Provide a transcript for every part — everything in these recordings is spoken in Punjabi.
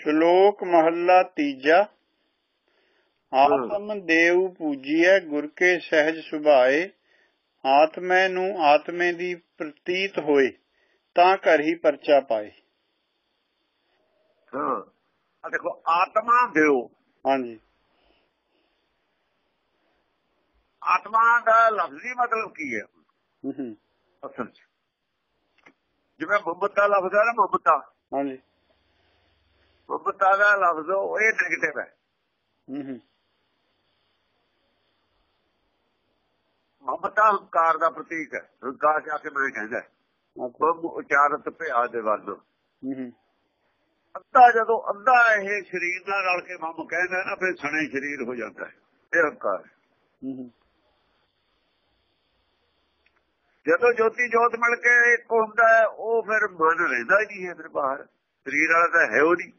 ਸ਼ਲੋਕ ਮਹੱਲਾ ਤੀਜਾ। ਆਤਮ ਦੇਵ ਪੂਜੀਐ ਗੁਰ ਕੇ ਸਹਿਜ ਸੁਭਾਏ। ਆਤਮੈ ਨੂੰ ਆਤਮੇ ਦੀ ਪ੍ਰਤੀਤ ਹੋਏ ਤਾਂ ਘਰ ਹੀ ਪਰਚਾ ਪਾਏ। ਹਾਂ। ਆ ਦੇਖੋ ਆਤਮਾ ਦਿਓ ਹਾਂਜੀ। ਆਤਮਾ ਦਾ ਲਫ਼ਜ਼ੀ ਮਤਲਬ ਕੀ ਹੈ? ਹੂੰ ਹੂੰ, ਅਸਲ ਜਿਵੇਂ ਮੁਹੱਬਤਾ ਲਫ਼ਜ਼ ਹੈ ਨਾ ਮੁਹੱਬਤਾ ਹਾਂਜੀ। ਮੁਹੱਬਤਾ ਦਾ ਲਫ਼ਜ਼ ਉਹ ਇਹ ਨੈਗੇਟਿਵ ਹੈ। ਹੂੰ ਹੂੰ, ਮੁਹੱਬਤਾ ਹੰਕਾਰ ਦਾ ਪ੍ਰਤੀਕ ਹੈ। ਹੰਕਾਰ ਜਾ ਕੇ ਮੈਂ ਕਹਿੰਦਾ ਬੰਮ ਉਚਾਰਤ ਭਿਆ ਦੇ ਵੱਲ। ਹੂੰ ਹੂੰ, ਅੱਧਾ ਜਦੋਂ ਅੱਧਾ ਇਹ ਸਰੀਰ ਨਾਲ ਰਲ ਕੇ ਬੰਮ ਕਹਿੰਦਾ ਨਾ ਫਿਰ ਸਣੇ ਸਰੀਰ ਹੋ ਜਾਂਦਾ ਹੈ। ਇਹ ਹੰਕਾਰ ਹੈ। ਹੂੰ ਹੂੰ, ਜਦੋਂ ਜੋਤੀ ਜੋਤ ਮਿਲ ਕੇ ਇੱਕ ਹੁੰਦਾ ਉਹ ਫਿਰ ਮਨ ਰਹਿੰਦਾ ਹੀ ਨਹੀਂ ਹੈ ਫਿਰ ਬਾਹਰ। ਸਰੀਰ ਵਾਲਾ ਤਾਂ ਹੈ ਉਹ ਨਹੀਂ।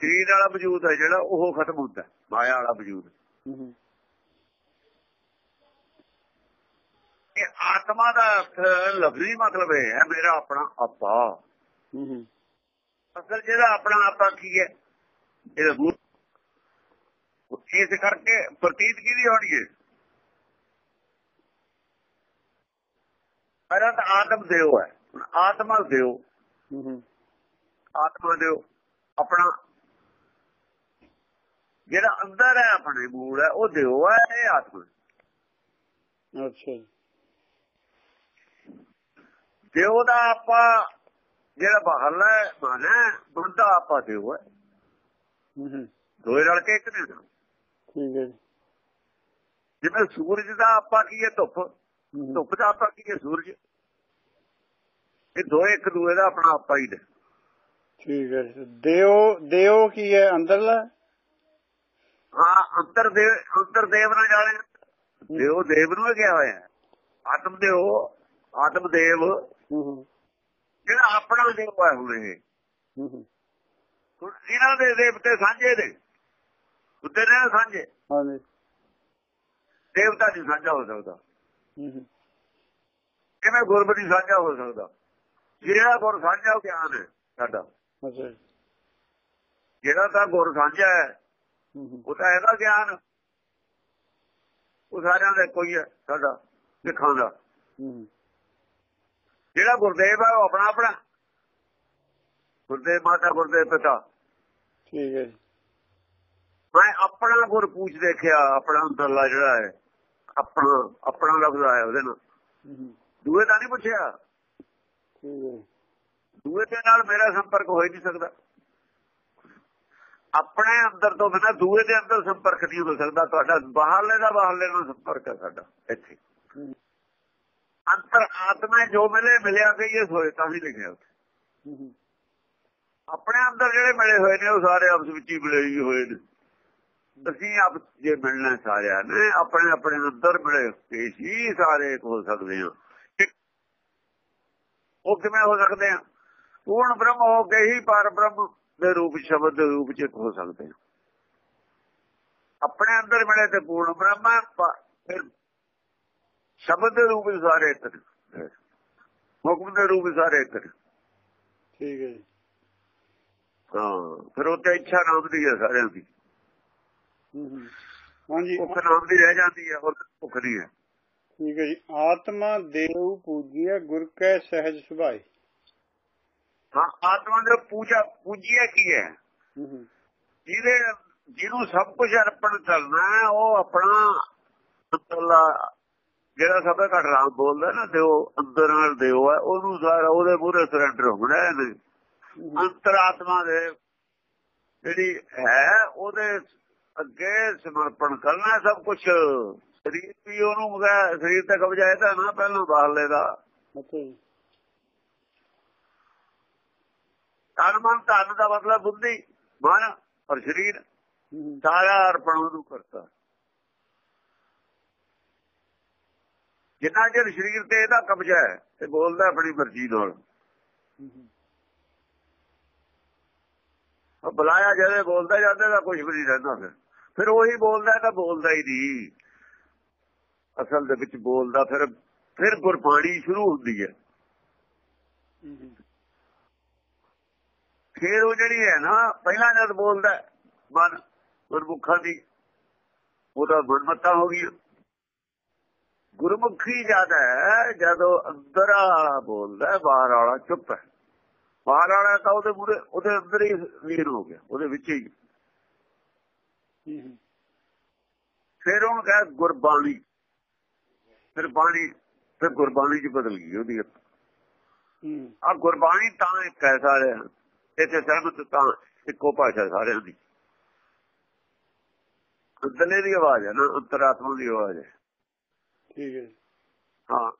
ਸਰੀਰ ਵਾਲਾ ਵਜੂਦ ਹੈ ਜਿਹੜਾ ਉਹ ਖਤਮ ਹੁੰਦਾ ਮਾਇਆ ਵਾਲਾ ਵਜੂਦ। ਇਹ ਆਤਮਾ ਦਾ ਅਰਥ ਲਫ਼ਜ਼ੀ ਮਤਲਬ ਇਹ ਹੈ ਮੇਰਾ ਆਪਣਾ ਆਪਾ। ਅਸਲ ਜਿਹੜਾ ਆਪਣਾ ਆਪਾ ਕੀ ਹੈ? ਇਹ ਰੂਪ ਇਸ ਕਰਕੇ ਪ੍ਰਤੀਤ ਕਿਹਦੀ ਹੋਣੀ ਹੈ? ਪਹਿਲਾਂ ਤਾਂ ਆਤਮ ਦੇਵ ਹੈ। ਆਤਮਾ ਦੇਵ। ਆਤਮਾ ਦੇਵ ਆਪਣਾ ਜਿਹੜਾ ਅੰਦਰ ਹੈ ਆਪਣੇ ਮੂਲ ਹੈ ਉਹ ਦੇਵ ਹੈ ਇਹ ਆਤਮਾ। ਅੱਛਾ ਦੇਵ ਦਾ ਆਪਾ ਜਿਹੜਾ ਬਾਹਰਲਾ ਹੈ ਮਨ ਹੈ ਮਨ ਦਾ ਆਪਾ ਦੇਵ ਹੈ। ਦੋਏ ਰਲ ਕੇ ਇੱਕ ਨੇ। ਠੀਕ ਹੈ ਜਿਵੇਂ ਸੂਰਜ ਦਾ ਆਪਾ ਕੀ ਹੈ ਧੁੱਪ। ਧੁੱਪ ਦਾ ਆਪਾ ਕੀ ਹੈ ਸੂਰਜ? ਇਹ ਦੋਏ ਇੱਕ ਦੂਏ ਦਾ ਆਪਣਾ ਆਪਾ ਹੀ ਨੇ। ਠੀਕ ਹੈ। ਦੇਵ ਦੇਵ ਕੀ ਹੈ ਅੰਦਰਲਾ? ਹਾਂ ਅੰਤਰ ਦੇਵ ਨਾਲ ਜਾਣੇ। ਦੇਵ ਦੇਵ ਨੂੰ ਕਿਹਾ ਹੋਇਆ। ਆਤਮ ਦੇਵ ਆਤਮ ਦੇਵ। ਜਿਹੜਾ ਆਪਣਾ ਦੇਵ ਹੈ ਹੁਣ ਇਹ। ਹੂੰ ਹੂੰ, ਹੁਣ ਇਹਨਾਂ ਦੇ ਦੇਵਤੇ ਸਾਂਝੇ ਨੇ। ਉੱਤੇ ਨੇ ਸਾਂਝੇ। ਹਾਂਜੀ ਦੇਵਤਾ ਨਹੀਂ ਸਾਂਝਾ ਹੋ ਸਕਦਾ। ਹੂੰ ਹੂੰ, ਕਿਵੇਂ ਗੁਰਬਤੀ ਸਾਂਝਾ ਹੋ ਸਕਦਾ? ਜਿਹੜਾ ਗੁਰ ਸਾਂਝਾ ਗਿਆਨ ਹੈ ਸਾਡਾ। ਅੱਛਾ ਜਿਹੜਾ ਤਾਂ ਗੁਰ ਸਾਂਝਾ ਹੂੰ, ਉਹ ਤਾਂ ਹੈਗਾ ਗਿਆਨ। ਉਹ ਸਾਰਿਆਂ ਦਾ ਕੋਈ ਹੈ ਸਾਡਾ ਸਿੱਖਾਂ ਦਾ। ਜਿਹੜਾ ਗੁਰਦੇਵ ਹੈ ਉਹ ਆਪਣਾ ਆਪਣਾ। ਗੁਰਦੇਵ ਮਾਤਾ ਗੁਰਦੇਵ ਪਿਤਾ। ਠੀਕ ਹੈ ਮੈਂ ਆਪਣਾ ਗੁਰ ਪੂਛ ਦੇਖਿਆ ਆਪਣਾ ਅੰਦਰਲਾ ਜਿਹੜਾ ਹੈ। ਆਪਣਾ ਆਪਣਾ ਲਫ਼ਜ਼ ਆਇਆ ਉਹਦੇ ਨਾਲ। ਦੂਏ ਦਾ ਨਹੀਂ ਪੁੱਛਿਆ। ਠੀਕ ਹੈ ਜੀ, ਦੂਏ ਦੇ ਨਾਲ ਮੇਰਾ ਸੰਪਰਕ ਹੋ ਹੀ ਨਹੀਂ ਸਕਦਾ। ਆਪਣੇ ਅੰਦਰ ਤੋਂ ਬਿਨਾਂ ਦੂਏ ਦੇ ਅੰਦਰ ਸੰਪਰਕ ਨਹੀਂ ਹੋ ਸਕਦਾ ਤੁਹਾਡਾ। ਬਾਹਰਲੇ ਦਾ ਬਾਹਰਲੇ ਨਾਲ ਸੰਪਰਕ ਹੈ ਸਾਡਾ ਇੱਥੇ। ਅੰਤਰ ਆਤਮਾ ਜੋ ਮਿਲੇ ਮਿਲਿਆ ਕਿ ਇਹ ਹੋਏ ਤਾਂ ਹੀ ਲਿਖਿਆ ਉੱਥੇ। ਆਪਣੇ ਅੰਦਰ ਜਿਹੜੇ ਮਿਲੇ ਹੋਏ ਨੇ ਉਹ ਸਾਰੇ ਆਪਸ ਵਿੱਚ ਹੀ ਮਿਲੇ ਹੋਏ ਨੇ। ਅਸੀਂ ਆਪ ਜੇ ਮਿਲਣਾ ਸਾਰਿਆਂ ਨੇ ਆਪਣੇ ਆਪਣੇ ਅੰਦਰ ਮਿਲੇ ਹੀ ਸਾਰੇ ਹੋ ਸਕਦੇ ਹਾਂ। ਇੱਕ- ਉਹ ਕਿਵੇਂ ਹੋ ਸਕਦੇ ਆ ਪੂਰਨ ਬ੍ਰਹਮ ਹੋ ਕੇ ਹੀ ਪਰ ਬ੍ਰਹਮ ਦੇ ਰੂਪ ਸ਼ਬਦ ਦੇ ਰੂਪ ਚ ਹੋ ਸਕਦੇ ਹਾਂ। ਆਪਣੇ ਅੰਦਰ ਮਿਲੇ ਤੇ ਪੂਰਨ ਬ੍ਰਹਮ ਫਿਰ ਸ਼ਬਦ ਦੇ ਰੂਪ ਸਾਰੇ ਇੱਕ ਹੁਕਮ ਦੇ ਰੂਪ ਸਾਰੇ ਇੱਕ ਠੀਕ ਹੈ ਜੀ, ਹਾਂ ਫਿਰ ਉਹ ਤੇ ਇੱਛਾ ਨਾਮ ਦੀ ਹੈ ਸਾਰਿਆਂ ਦੀ। ਹਾਂਜੀ। ਭੁੱਖ ਨਾਮ ਦੀ ਰਹਿ ਜਾਂਦੀ ਹੈ ਹੋਰ ਭੁੱਖ ਨਹੀਂ ਹੈ। ਠੀਕ ਹੈ ਜੀ। ਆਤਮਾ ਦੇਵ ਪੂਜੀਐ ਗੁਰ ਕੈ ਸਹਿਜ ਸੁਭਾਏ। ਹਾਂ ਆਤਮਾ ਦੇ ਪੂਜਾ ਪੂਜੀਆ ਕੀ ਹੈ? ਜਿਹਦੇ ਜਿਹਨੂੰ ਸਭ ਕੁਝ ਅਰਪਣ ਕਰਨਾ ਹੈ ਉਹ ਆਪਣਾ ਅੰਦਰਲਾ ਜਿਹੜਾ ਸਭ ਘਟ ਰਾਮ ਬੋਲਦਾ ਨਾ ਦਿਓ ਅੰਦਰ ਨਾਲ ਦਿਓ ਹੈ ਉਹਨੂੰ ਸਾਰਾ ਉਹਦੇ ਮੂਹਰੇ ਸਰੈਂਡਰ ਹੋਣਾ ਹੈ ਅੰਤਰਾਤਮਾ ਦੇ ਜਿਹੜੀ ਹੈ ਉਹਦੇ ਅੱਗੇ ਸਮਰਪਣ ਕਰਨਾ ਸਭ ਕੁਝ ਸਰੀਰ ਵੀ ਉਹਨੂੰ ਸਰੀਰ ਤੇ ਕਬਜ਼ਾ ਹੈ ਤਾਂ ਨਾ ਪਹਿਲਾਂ ਬਾਹਰਲੇ ਦਾ ਅੱਛਾ ਜੀ ਤਨ ਮਨ ਧਨ ਦਾ ਮਤਲਬ ਬੁੱਧੀ, ਮਨ ਔਰ ਸਰੀਰ ਹੂੰ ਸਾਰਾ ਅਰਪਣ ਉਹਨੂੰ ਕਰਤਾ। ਜਿੰਨਾ ਚਿਰ ਸਰੀਰ ਤੇ ਇਹਦਾ ਕਬਜ਼ਾ ਹੈ ਤੇ ਬੋਲਦਾ ਆਪਣੀ ਮਰਜ਼ੀ ਨਾਲ। ਉਹ ਬੁਲਾਇਆ ਜਦੇ ਬੋਲਦਾ ਜਾਂਦਾ ਤਾਂ ਕੁਝ ਵੀ ਨਹੀਂ ਰਹਿੰਦਾ ਫਿਰ। ਫਿਰ ਉਹੀ ਬੋਲਦਾ ਤਾਂ ਬੋਲਦਾ ਹੀ ਨਹੀਂ। ਅਸਲ ਦੇ ਵਿੱਚ ਬੋਲਦਾ ਫਿਰ ਫਿਰ ਗੁਰਬਾਣੀ ਸ਼ੁਰੂ ਹੁੰਦੀ ਹੈ। ਫਿਰ ਉਹ ਜਿਹੜੀ ਹੈ ਨਾ ਪਹਿਲਾਂ ਜਦ ਬੋਲਦਾ ਮਨ ਗੁਰਮੁਖਾਂ ਦੀ ਉਹਦਾ ਗੁਰਮਤਾ ਹੋ ਗਈ ਗੁਰਮੁਖੀ ਜਦ ਹੈ ਜਦੋਂ ਅੰਦਰ ਵਾਲਾ ਬੋਲਦਾ ਬਾਹਰ ਵਾਲਾ ਚੁੱਪ ਹੈ। ਬਾਹਰ ਵਾਲਾ ਤਾਂ ਉਹਦੇ ਮੂਰੇ ਉਹਦੇ ਅੰਦਰ ਹੀ ਵੀਰ ਹੋ ਗਿਆ ਉਹਦੇ ਵਿੱਚ ਹੀ। ਫਿਰ ਉਹਨੂੰ ਕਹੇ ਗੁਰਬਾਣੀ। ਫਿਰ ਬਾਣੀ ਫਿਰ ਗੁਰਬਾਣੀ ਚ ਬਦਲ ਗਈ ਉਹਦੀ ਆ ਗੁਰਬਾਣੀ ਤਾਂ ਇੱਕ ਹੈ ਸਾਰੇ ਇੱਥੇ ਸਹਿਮਤ ਤਾਂ ਇੱਕੋ ਭਾਸ਼ਾ ਸਾਰਿਆਂ ਦੀ। ਅੰਦਰਲੇ ਦੀ ਆਵਾਜ਼ ਹੈ ਨਾ ਅੰਤਰਾਤਮਾ ਦੀ ਆਵਾਜ਼ ਹੈ। ਠੀਕ ਹੈ। ਹਾਂ।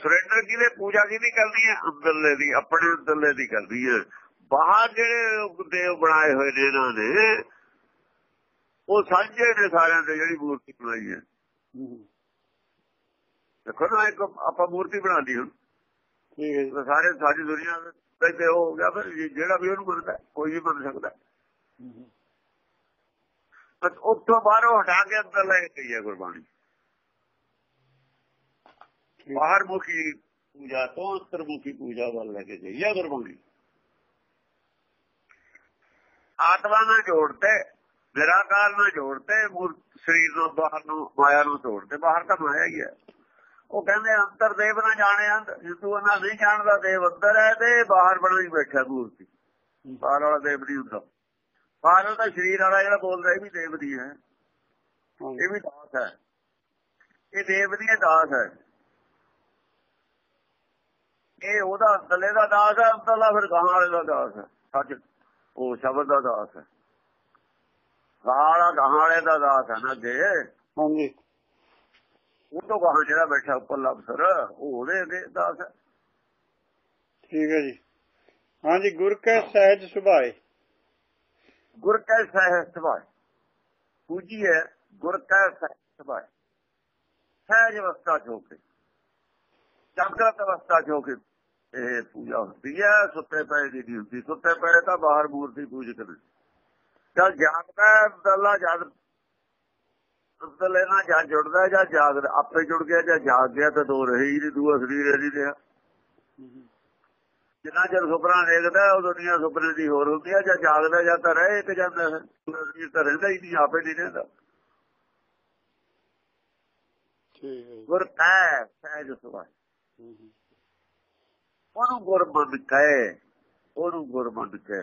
ਸਰੈਂਡਰ ਕਿਹਦੇ ਪੂਜਾ ਕਿਹਦੀ ਕਰਦੀ ਹੈ ਅੰਦਰਲੇ ਦੀ ਆਪਣੇ ਅੰਦਰਲੇ ਦੀ ਕਰਦੀ ਹੈ। ਬਾਹਰ ਜਿਹੜੇ ਦੇਵ ਬਣਾਏ ਹੋਏ ਨੇ ਇਹਨਾਂ ਨੇ ਉਹ ਸਾਂਝੇ ਨੇ ਸਾਰਿਆਂ ਦੇ ਜਿਹੜੀ ਮੂਰਤੀ ਬਣਾਈ ਹੈ। ਦੇਖੋ ਨਾ ਇੱਕ ਆਪਾਂ ਮੂਰਤੀ ਬਣਾ ਲਈ ਹੁਣ ਠੀਕ ਹੈ ਸਾਰੇ ਸਾਰੀ ਦੁਨੀਆ ਦੇ ਤੇ ਉਹ ਹੋ ਗਿਆ ਫਿਰ ਜਿਹੜਾ ਵੀ ਉਹਨੂੰ ਮੰਨਦਾ ਕੋਈ ਵੀ ਮੰਨ ਸਕਦਾ। ਬਸ ਉੱਥੋਂ ਬਾਹਰੋਂ ਹਟਾ ਕੇ ਅੰਦਰ ਲੈ ਕੇ ਗਈ ਹੈ ਗੁਰਬਾਣੀ। ਬਾਹਰ ਮੁਖੀ ਪੂਜਾ ਤੋਂ ਅੰਤਰਮੁਖੀ ਪੂਜਾ ਵੱਲ ਲੈ ਕੇ ਗਈ ਹੈ ਗੁਰਬਾਣੀ। ਆਤਮਾ ਨਾਲ ਜੋੜਤੇ ਨਿਰਾਕਾਰ ਨਾਲ ਜੋੜਤੇ ਸਰੀਰ ਨੂੰ ਬਾਹਰ ਨੂੰ ਮਾਇਆ ਨੂੰ ਤੋੜਤੇ ਬਾਹਰ ਤਾਂ ਮਾਇਆ ਹੀ ਹੈ। ਉਹ ਕਹਿੰਦੇ ਅੰਤਰ ਦੇਵ ਨਾ ਜਾਣੇ ਅੰਦਰ ਹਿੰਦੂ ਨਾ ਨਹੀਂ ਜਾਣਦਾ ਦੇਵ ਅੰਦਰ ਹੈ ਤੇ ਬਾਹਰ ਬਣਾ ਹੀ ਬੈਠਾ ਮੂਰਤੀ ਬਾਹਰ ਵਾਲਾ ਦੇਵ ਨਹੀਂ ਹੁੰਦਾ। ਬਾਹਰ ਵਾਲਾ ਤਾਂ ਸਰੀਰ ਵਾਲਾ ਜਿਹੜਾ ਬੋਲਦਾ ਇਹ ਵੀ ਦੇਵ ਦੀ ਹੈ। ਇਹ ਵੀ ਦਾਸ ਹੈ। ਇਹ ਦੇਵ ਦੀ ਦਾਸ ਹੈ। ਇਹ ਉਹਦਾ ਅੰਦਰਲੇ ਦਾ ਦਾਸ ਹੈ ਅੰਦਰਲਾ ਫਿਰ ਗਾਹਾਂ ਵਾਲੇ ਦਾ ਦਾਸ ਹੈ। ਸੱਚ ਉਹ ਸ਼ਬਦ ਦਾ ਦਾਸ ਹੈ। ਗਾਲਾ ਗਾਹਾਂ ਵਾਲੇ ਦਾ ਦਾਸ ਹੈ ਨਾ ਜੇ। ਹਾਂਜੀ। ਉਹ ਤੋਂ ਗਾਹਾਂ ਜਿਹੜਾ ਬੈਠਾ ਉੱਪਰ ਅਫਸਰ ਉਹ ਉਹਦੇ ਦੇ ਦਾਸ ਹੈ। ਠੀਕ ਹੈ ਜੀ। ਹਾਂਜੀ ਗੁਰ ਕੈ ਸਹਿਜ ਸੁਭਾਏ। ਗੁਰ ਕੈ ਸਹਿਜ ਸੁਭਾਏ। ਪੂਜੀ ਹੈ ਗੁਰ ਕੈ ਸਹਿਜ ਸੁਭਾਏ। ਸਹਿਜ ਅਵਸਥਾ ਹੋ ਕੇ। ਜਾਗਰਤ ਅਵਸਥਾ ਹੋ ਕੇ ਇਹ ਪੂਜਾ ਹੁੰਦੀ ਹੈ ਸੁੱਤੇ ਪਏ ਦੀ ਨਹੀਂ ਹੁੰਦੀ ਸੁੱਤੇ ਪਏ ਤਾਂ ਬਾਹਰ ਮੂਰਤੀ ਪੂਜਕ ਨੇ। ਜਦ ਜਾਗਦਾ ਹੈ, ਅੰਦਰਲਾ ਜਦ ਅੰਦਰਲੇ ਨਾਲ ਜਦ ਜੁੜਦਾ ਜਾਂ ਜਾਗਦਾ ਆਪੇ ਜੁੜ ਗਿਆ ਜਾਂ ਜਾਗ ਗਿਆ ਤਾਂ ਦੋ ਰਹੇ ਨਹੀਂ ਦੂਆ ਸਰੀਰ ਨਹੀਂ ਰਿਹਾ ਜਿੰਨਾ ਚਿਰ ਸੁਪਨਾ ਦੇਖਦਾ ਉਹ ਦੁਨੀਆ ਸੁਪਨੇ ਦੀ ਹੋਰ ਹੁੰਦੀ ਹੈ ਜਾਂ ਜਾਗਦਾ ਜਾਂ ਤਾਂ ਰਹੇ ਤੇ ਜਾਂਦਾ ਸਰੀਰ ਤਾਂ ਰਹਿੰਦਾ ਹੀ ਨਹੀਂ ਆਪੇ ਨਹੀਂ ਰਹਿੰਦਾ। ਜੀ। ਗੁਰ ਕੈ ਸਹਿਜ ਹੂੰ ਉਹਨੂੰ ਗੁਰ ਮੰਨ ਕੇ ਉਹਨੂੰ ਗੁਰ ਮੰਨ ਕੇ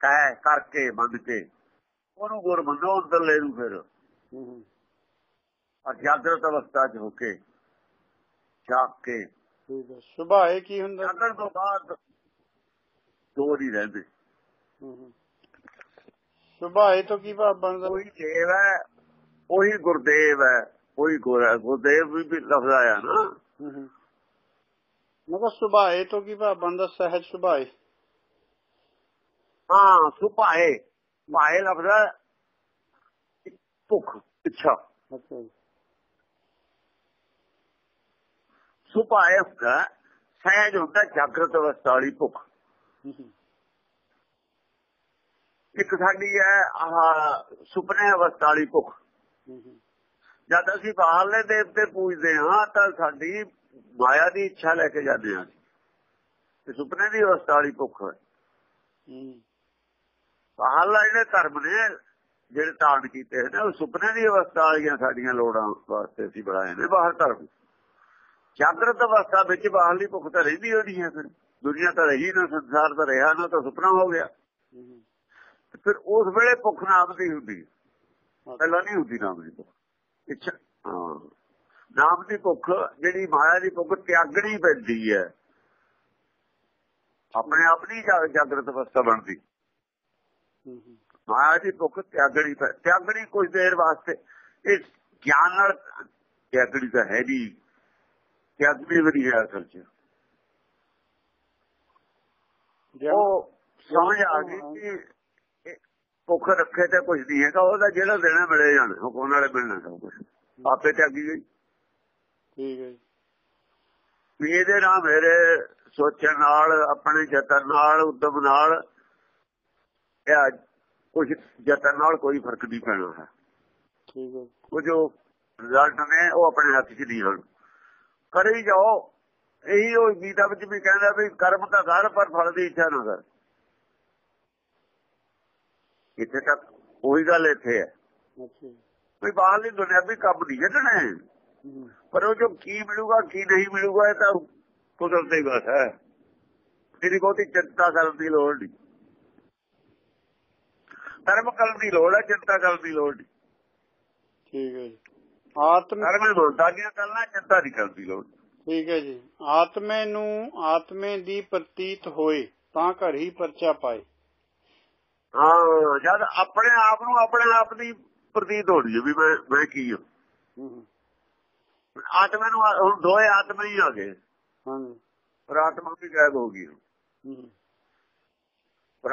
ਕਹਿ ਕਰਕੇ ਮੰਨ ਕੇ ਉਹਨੂੰ ਗੁਰ ਮੰਨੋ ਅੰਦਰਲੇ ਨੂੰ ਫਿਰ। ਹੂੰ ਹੂੰ ਔਰ ਜਾਗਰਤ ਅਵਸਥਾ 'ਚ ਹੋ ਕੇ ਜਾਗ ਕੇ ਠੀਕ ਹੈ ਸੁਭਾਏ ਕੀ ਹੁੰਦਾ ਜਾਗਣ ਤੋਂ ਬਾਅਦ ਦੋ ਨਹੀਂ ਰਹਿੰਦੇ ਹੂੰ ਹੂੰ ਸੁਭਾਏ ਤੋਂ ਕੀ ਭਾਵ ਬਣਦਾ ਉਹੀ ਦੇਵ ਹੈ ਉਹੀ ਗੁਰਦੇਵ ਹੈ ਉਹੀ ਗੁਰ ਹੈ ਗੁਰਦੇਵ ਵੀ ਵੀ ਲਫ਼ਜ਼ ਆਇਆ ਨਾ ਹੂੰ ਹੂੰ ਮੈਂ ਕਿਹਾ ਸੁਭਾਏ ਤੋਂ ਕੀ ਭਾਵ ਬਣਦਾ ਸਹਿਜ ਸੁਭਾਏ ਹਾਂ ਸੁਭਾਏ ਭਾਏ ਲਫ਼ਜ਼ ਹੈ ਇੱਕ ਭੁੱਖ ਇੱਛਾ ਅੱਛਾ ਜੀ ਸੁਭਾਏ ਹੁੰਦਾ ਸਹਿਜ ਹੁੰਦਾ ਜਾਗਰਤ ਅਵਸਥਾ ਵਾਲੀ ਭੁੱਖ। ਇੱਕ ਸਾਡੀ ਹੈ, ਆਹ ਸੁਪਨੇ ਅਵਸਥਾ ਵਾਲੀ ਭੁੱਖ। ਜਦ ਅਸੀਂ ਬਾਹਰਲੇ ਦੇਵਤੇ ਪੂਜਦੇ ਹਾਂ, ਤਾਂ ਸਾਡੀ ਮਾਇਆ ਦੀ ਇੱਛਾ ਲੈ ਕੇ ਜਾਂਦੇ ਹਾਂ ਤੇ ਸੁਪਨੇ ਦੀ ਅਵਸਥਾ ਵਾਲੀ ਭੁੱਖ ਹੈ। ਬਾਹਰਲਾ ਜਿਹੜੇ ਧਰਮ ਨੇ, ਜਿਹੜੇ ਤਾਣ ਕੀਤੇ ਨੇ, ਉਹ ਸੁਪਨੇ ਦੀ ਅਵਸਥਾ ਵਾਲੀਆਂ ਸਾਡੀਆਂ ਲੋੜਾਂ ਵਾਸਤੇ ਅਸੀਂ ਬਣਾਏ ਨੇ ਬਾਹਰ ਧਰਮ। ਜਾਗਰਤ ਅਵਸਥਾ ਵਿੱਚ ਬਾਹਰਲੀ ਭੁੱਖ ਤਾਂ ਰਹਿੰਦੀ ਹੋਣੀ ਹੈ ਫਿਰ। ਦੁਨੀਆ ਤਾਂ ਰਹੀ ਨਾ, ਸੰਸਾਰ ਤਾਂ ਰਿਹਾ ਨਾ, ਤਾਂ ਸੁਪਨਾ ਹੋ ਗਿਆ। ਤੇ ਫਿਰ ਉਸ ਵੇਲੇ ਭੁੱਖ ਨਾਮ ਦੀ ਹੁੰਦੀ ਪਹਿਲਾਂ ਨਹੀਂ ਹੁੰਦੀ ਨਾਮ ਦੀ ਭੁੱਖ। ਇੱਛਾ ਨਾਮ ਦੀ ਭੁੱਖ, ਜਿਹੜੀ ਮਾਇਆ ਦੀ ਭੁੱਖ ਤਿਆਗਣੀ ਪੈਂਦੀ ਹੈ। ਆਪਣੇ ਆਪ ਨਹੀਂ ਜਾ- ਜਾਗਰਤ ਅਵਸਥਾ ਬਣਦੀ। ਮਾਇਆ ਦੀ ਭੁੱਖ ਤਿਆਗਣੀ ਪੈ ਤਿਆਗਣੀ ਕੁਝ ਦੇਰ ਵਾਸਤੇ। ਇਹ ਗਿਆਨ ਨਾਲ ਤਿਆਗਣੀ ਤਾਂ ਹੈ ਨਹੀਂ। ਤਿਆਗਣੀ ਵੀ ਨਹੀਂ ਹੈ ਅਸਲ 'ਚ। ਉਹ ਸਮਝ ਆ ਗਈ ਕਿ ਭੁੱਖ ਰੱਖੇ ਤੇ ਕੁਝ ਨਹੀਂ ਹੈਗਾ ਉਹਦਾ ਜਿਹੜਾ ਦੇਣਾ ਮਿਲੇ ਜਾਣਾ ਹੁਕਮ ਨਾਲੇ ਮਿਲਣਾ ਸਭ ਕੁਝ ਆਪੇ ਤਿਆਗੀ ਗਈ ਠੀਕ ਹੈ ਜੀ। ਵੀ ਇਹਦੇ ਨਾਲ ਮੇਰੇ ਸੋਚਣ ਨਾਲ ਆਪਣੇ ਯਤਨ ਨਾਲ ਉਦਮ ਨਾਲ ਇਹ ਕੁਝ ਯਤਨ ਨਾਲ ਕੋਈ ਫ਼ਰਕ ਨਹੀਂ ਪੈਣਾ। ਹੈ ਠੀਕ ਹੈ। ਉਹ ਜੋ ਰਿਜ਼ਲਟ ਨੇ ਉਹ ਆਪਣੇ ਹੱਥ 'ਚ ਨਹੀਂ ਹਨ ਕਰੀ ਜਾਓ। ਇਹੀ ਉਹ ਗੀਤਾ ਵਿੱਚ ਵੀ ਕਹਿੰਦਾ ਵੀ ਕਰਮ ਤਾਂ ਕਰ ਪਰ ਫਲ ਦੀ ਇੱਛਾ ਨਾ ਕਰ। ਇੱਥੇ ਤੱਕ ਉਹੀ ਗੱਲ ਇੱਥੇ ਹੈ। ਵੀ ਬਾਹਰਲੀ ਦੁਨੀਆ ਵੀ ਕੰਮ ਨਹੀਂ ਛੱਡਣਾ ਪਰ ਉਹ ਜੋ ਕੀ ਮਿਲੂਗਾ ਕੀ ਨਹੀਂ ਮਿਲੂਗਾ ਇਹ ਤਾਂ ਕੁਦਰਤ ਦੀ ਬਸ ਹੈ। ਤੇਰੀ ਬਹੁਤੀ ਚਿੰਤਾ ਕਰਨ ਦੀ ਲੋੜ ਨਹੀਂ। ਧਰਮ ਕਰਨ ਦੀ ਲੋੜ ਹੈ ਚਿੰਤਾ ਕਰਨ ਦੀ ਲੋੜ ਨਹੀਂ। ਠੀਕ ਹੈ ਜੀ। ਆਤਮ ਧਰਮ ਨੂੰ ਦਾਗੀਆਂ ਕਰਨਾ ਚਿੰਤਾ ਨਹੀਂ ਕਰਨ ਦੀ ਲੋੜ। ਠੀਕ ਹੈ ਜੀ। ਆਤਮੇ ਨੂੰ ਆਤਮੇ ਦੀ ਪ੍ਰਤੀਤ ਹੋਏ ਤਾਂ ਘਰ ਹੀ ਪਰਚਾ ਪਾਏ। ਹਾਂ ਜਦ ਆਪਣੇ ਆਪ ਨੂੰ ਆਪਣੇ ਆਪ ਦੀ ਪ੍ਰਤੀਤ ਹੈ ਵੀ ਮੈਂ ਮੈਂ ਕੀ ਹਾਂ। ਹੂੰ, ਆਤਮਾ ਨੂੰ ਹੁਣ ਦੋਏ ਆਤਮਾ ਹੀ ਆ ਗਏ। ਹਾਂਜੀ। ਪਰ ਆਤਮਾ ਵੀ ਗਾਇਬ ਹੋ ਗਈ। ਹੂੰ, ਪਰ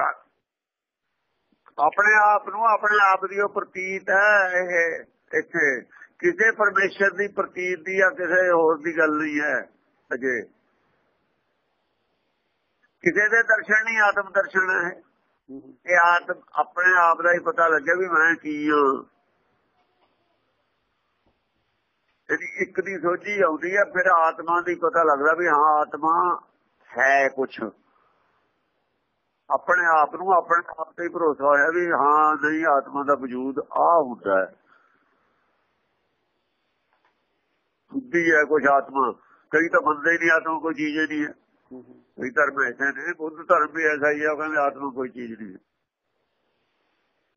ਆਪਣੇ ਆਪ ਨੂੰ ਆਪਣੇ ਆਪ ਦੀ ਉਹ ਪ੍ਰਤੀਤ ਹੈ ਇਹ ਇੱਥੇ ਕਿਸੇ ਪਰਮੇਸ਼ਰ ਦੀ, ਪ੍ਰਤੀਤ ਦੀ ਆ ਕਿਸੇ ਹੋਰ ਦੀ ਗੱਲ ਨਹੀਂ ਹੈ ਅਜੇ। ਕਿਸੇ ਦੇ ਦਰਸ਼ਨ ਨਹੀਂ, ਆਤਮ ਦਰਸ਼ਨ ਹੈ। ਇਹ ਆਤਮ ਆਪਣੇ ਆਪ ਦਾ ਹੀ ਪਤਾ ਲੱਗਿਆ ਵੀ ਮੈਂ ਕੀ ਹਾਂ। ਇਹਦੀ ਇੱਕ ਦੀ ਸੋਝੀ ਆਉਂਦੀ ਹੈ, ਫਿਰ ਆਤਮਾ ਦੀ ਪਤਾ ਲੱਗਦਾ ਵੀ ਹਾਂ, ਆਤਮਾ ਹੈ ਕੁਛ। ਆਪਣੇ ਆਪ ਨੂੰ ਆਪਣੇ ਆਪ ਤੇ ਭਰੋਸਾ ਹੋਇਆ ਵੀ ਹਾਂ, ਨਹੀਂ, ਆਤਮਾ ਦਾ ਵਜੂਦ ਆ ਹੁੰਦਾ ਹੈ। ਬੁੱਧੀ ਹੈ ਕੁਛ ਆਤਮਾ। ਕਈ ਤਾਂ ਬੰਦੇ ਨਹੀਂ ਆਤਮਾ ਕੋਈ ਚੀਜ਼ ਨਹੀਂ ਹੈ। ਕਈ ਧਰਮ ਐਸੇ ਨੇ ਬੁੱਧ ਧਰਮ ਵੀ ਐਸਾ ਹੀ ਉਹ ਕਹਿੰਦੇ ਆਤਮਾ ਕੋਈ ਚੀਜ਼ ਨਹੀਂ ਹੈ।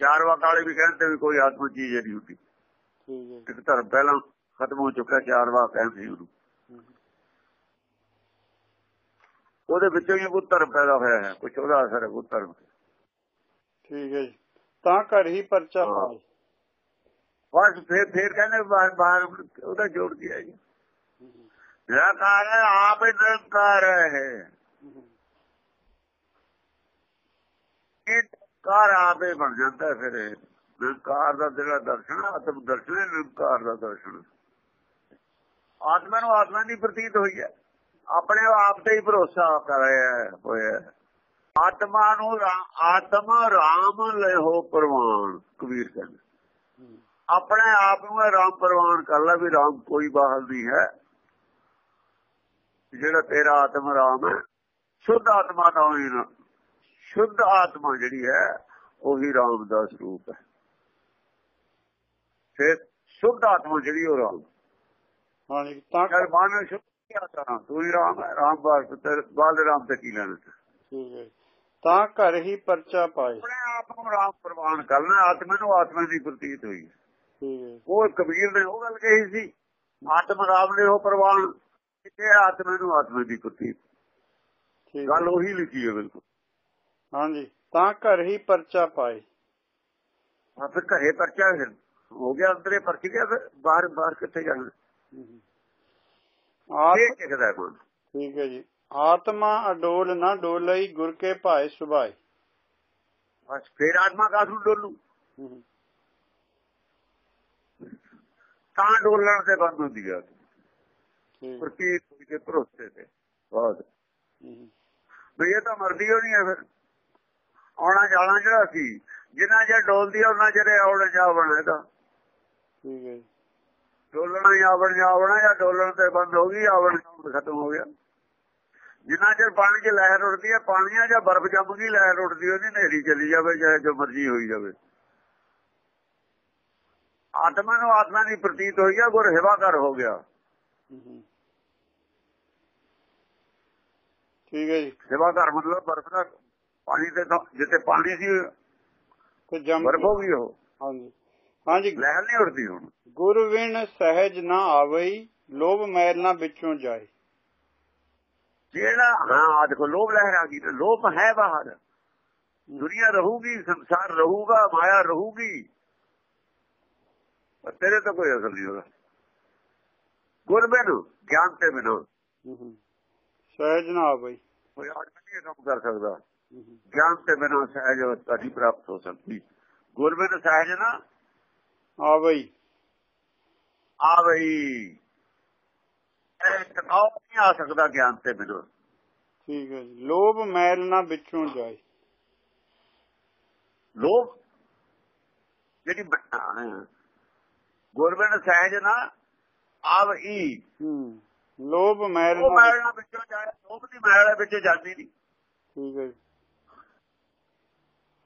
ਚਾਰ ਵਾਕਾਲੇ ਵੀ ਕਹਿੰਦੇ ਵੀ ਕੋਈ ਆਤਮਾ ਚੀਜ਼ ਨਹੀਂ ਹੁੰਦੀ। ਠੀਕ ਹੈ। ਇੱਕ ਧਰਮ ਪਹਿਲਾਂ ਖਤਮ ਹੋ ਚੁੱਕਾ ਚਾਰ ਵਾਕ ਕਹਿੰਦੇ ਉਹਨੂੰ। ਉਹਦੇ ਵਿੱਚੋਂ ਹੀ ਧਰਮ ਪੈਦਾ ਹੋਇਆ ਹੈ। ਕੁਛ ਉਹਦਾ ਅਸਰ ਹੈ ਧਰਮ ਠੀਕ ਹੈ ਜੀ। ਤਾਂ ਘਰ ਹੀ ਪਰਚਾ ਹਾਂ। ਬਸ ਫਿਰ ਫੇਰ ਕਹਿੰਦੇ ਬਾਹਰ ਬਾਹਰ ਉਹਦਾ ਜੋੜ ਦਿਆ ਜੀ। ਨਿਰਾਕਾਰ ਹੈ, ਆਪ ਹੀ ਨਿਰੰਕਾਰ ਹੈ ਇਹ। ਕਾਰ ਆਪੇ ਬਣ ਜਾਂਦਾ ਫਿਰ ਨਿਰੰਕਾਰ ਦਾ ਜਿਹੜਾ ਦਰਸ਼ਨ ਆਤਮ ਦਰਸ਼ਨ ਨਿਰੰਕਾਰ ਦਾ ਦਰਸ਼ਨ। ਆਤਮਾ ਨੂੰ ਆਤਮਾ ਦੀ ਪ੍ਰਤੀਤ ਹੋਈ ਹੈ। ਆਪਣੇ ਆਪ ਤੇ ਹੀ ਭਰੋਸਾ ਕਰਿਆ ਹੋਇਆ ਆਤਮਾ ਨੂੰ ਰਾ- ਆਤਮ ਰਾਮ ਲਿਓ ਪ੍ਰਵਾਨ, ਕਬੀਰ ਕਹਿੰਦੇ। ਆਪਣੇ ਆਪ ਨੂੰ ਰਾਮ ਪ੍ਰਵਾਨ ਕਰ ਲੈ ਵੀ ਰਾਮ ਕੋਈ ਬਾਹਰ ਨਹੀਂ ਹੈ। ਜਿਹੜਾ ਤੇਰਾ ਆਤਮ ਰਾਮ ਹੈ ਸ਼ੁੱਧ ਆਤਮਾ ਦਾ ਹੀ ਨਾ ਸ਼ੁੱਧ ਆਤਮਾ ਜਿਹੜੀ ਹੈ ਉਹੀ ਰਾਮ ਦਾ ਸਰੂਪ ਹੈ। ਫਿਰ ਸ਼ੁੱਧ ਆਤਮਾ ਜਿਹੜੀ ਉਹ ਰਾਮ। ਹਾਂਜੀ ਤਾਂ ਜਦ ਮਨ ਸ਼ੁੱਧ ਆਤਮਾ ਤੂੰ ਹੀ ਰਾਮ ਹੈ ਰਾਮ ਬਾਲ ਰਾਮ ਤੇ ਕੀ ਲੈਣਾ ਠੀਕ ਹੈ। ਜੀ। ਤਾਂ ਘਰ ਹੀ ਪਰਚਾ ਪਾਏ। ਆਪਣੇ ਆਪ ਨੂੰ ਰਾਮ ਪ੍ਰਵਾਨ ਕਰਨਾ ਆਤਮਾ ਨੂੰ ਆਤਮਾ ਦੀ ਪ੍ਰਤੀਤ ਹੋਈ ਉਹ ਕਬੀਰ ਨੇ ਉਹ ਗੱਲ ਕਹੀ ਸੀ ਆਤਮ ਰਾਮ ਨੇ ਉਹ ਪ੍ਰਵਾਨ ਕਿਤੇ ਆਤਮਾ ਨੂੰ ਆਤਮਾ ਦੀ ਠੀਕ ਗੱਲ ਹੈ। ਉਹੀ ਲਿਖੀ ਹੈ ਬਿਲਕੁਲ। ਹਾਂਜੀ ਤਾਂ ਘਰ ਹੀ ਪਰਚਾ ਪਾਏ। ਫਿਰ ਘਰੇ ਪਰਚਾ ਹੋ ਗਿਆ ਅੰਦਰੇ ਪਰਚ ਗਿਆ ਫਿਰ ਬਾਹਰ ਬਾਹਰ ਕਿੱਥੇ ਜਾਣਾ? ਹੂੰ। ਇਹ ਕਿਹਦਾ ਹੈ ਮਨ ਠੀਕ ਹੈ ਜੀ। ਆਤਮਾ ਅਡੋਲ ਨਾ ਡੋਲਈ ਗੁਰ ਕੇ ਭਾਏ ਸੁਭਾਏ। ਬਸ ਫਿਰ ਆਤਮਾ ਕਾਸ ਨੂੰ ਡੋਲੂ ਹੂੰ, ਤਾਂ ਡੋਲਣ ਤੇ ਬੰਦ ਹੁੰਦੀ ਠੀਕ ਪ੍ਰਤੀਤ ਹੋਈ ਤੇ ਭਰੋਸੇ ਤੇ ਹੂੰ, ਵੀ ਇਹ ਤਾਂ ਮਰਦੀ ਹੋ ਨਹੀਂ ਹੈ ਫਿਰ। ਆਉਣਾ ਜਾਣਾ ਜਿਹੜਾ ਸੀ? ਜਿੰਨਾ ਜੇ ਡੋਲਦੀ ਆ ਉਹਨਾਂ ਜਿਹੜੇ ਆਉਣ ਜਾ ਬਣੇਗਾ ਠੀਕ ਹੈ ਜੀ। ਡੋਲਣਾ ਜਾਂ ਆਵਣ ਜਾਵਣਾ ਜਾਂ ਡੋਲਣ ਤੇ ਬੰਦ ਹੋ ਗਈ ਆਵਣ ਜਾਵਣ ਖਤਮ ਹੋ ਗਿਆ। ਜਿੰਨਾ ਚਿਰ ਪਾਣੀ 'ਚ ਲਹਿਰ ਉੱਠਦੀ ਹੈ ਪਾਣੀਆਂ ਜਾਂ ਬਰਫ਼ ਜੰਮ ਗਈ ਲਹਿਰ ਉੱਠਦੀ ਉਹਦੀ ਨੇਰੀ ਚਲੀ ਜਾਵੇ ਚਾਹੇ ਜੋ ਮਰਜ਼ੀ ਹੋਈ ਜਾਵੇ। ਆਤਮਾ ਨੂੰ ਆਤਮਾ ਦੀ ਪ੍ਰਤੀਤ ਹੋਈ ਹੈ ਗੁਰ ਹਿਵਾਕਾਰ ਹੋ ਗਿਆ। ਠੀਕ ਹੈ ਜੀ। ਹਿਵਾਕਾਰ ਮਤਲਬ ਬਰਫ਼ ਦਾ ਪਾਣੀ ਤੇ ਤਾਂ- ਜਿੱਥੇ ਪਾਣੀ ਸੀ ਤੇ ਜੰਮ ਬਰਫ਼ ਹੋ ਗਈ ਉਹ। ਹਾਂਜੀ। ਹਾਂਜੀ। ਲਹਿਰ ਨਹੀਂ ਉੱਠਦੀ ਹੁਣ। ਗੁਰ ਵਿਣ ਸਹਿਜ ਨਾ ਆਵਈ ਲੋਭ ਮੈਲ ਨਾ ਵਿੱਚੋਂ ਜਾਏ। ਜਿਹੜਾ ਹਾਂ ਆ ਦੇਖੋ ਲੋਭ ਲਹਿਰ ਆ ਗਈ ਲੋਭ ਹੈ ਬਾਹਰ। ਦੁਨੀਆ ਰਹੂਗੀ ਸੰਸਾਰ ਰਹੂਗਾ ਮਾਇਆ ਰਹੂਗੀ। ਪਰ ਤੇਰੇ ਤਾਂ ਕੋਈ ਅਸਰ ਨਹੀਂ ਹੋਗਾ ਗੁਰਬੇ ਨੂੰ ਗਿਆਨ ਤੇ ਬਿਨਾਂ। ਸਹਿਜ ਨਾ ਆਵਈ ਕੋਈ ਆਦਮੀ ਨਹੀਂ ਇਹ ਕੰਮ ਕਰ ਸਕਦਾ। ਗਿਆਨ ਤੇ ਬਿਨਾਂ ਸਹਿਜ ਅਵਸਥਾ ਨਹੀਂ ਪ੍ਰਾਪਤ ਹੋ ਸਕਦੀ। ਗੁਰਬੇ ਨੂੰ ਸਹਿਜ ਨਾ? ਆਵਈ ਆ ਬਈ। ਇਹ ਟਿਕਾਉ ਨਹੀਂ ਆ ਸਕਦਾ ਗਿਆਨ ਤੇ ਬਿਨਾਂ। ਠੀਕ ਹੈ ਜੀ। ਲੋਭ ਮੈਲ ਨਾ ਵਿੱਚੋਂ ਜਾਏ। ਲੋਭ? ਜਿਹੜੀ ਗੁਰਬੇ ਨੂੰ ਸਹਿਜ ਨਾ ਆਵ ਈ। ਹੂੰ। ਲੋਭ ਮੈਲ ਉਹ ਮੈਲ ਨਾਲ ਵਿੱਚੋਂ ਜਾਏ ਲੋਭ ਦੀ ਮੈਲ ਵਿੱਚੋਂ ਜਾਂਦੀ ਨਹੀਂ। ਠੀਕ ਹੈ ਜੀ।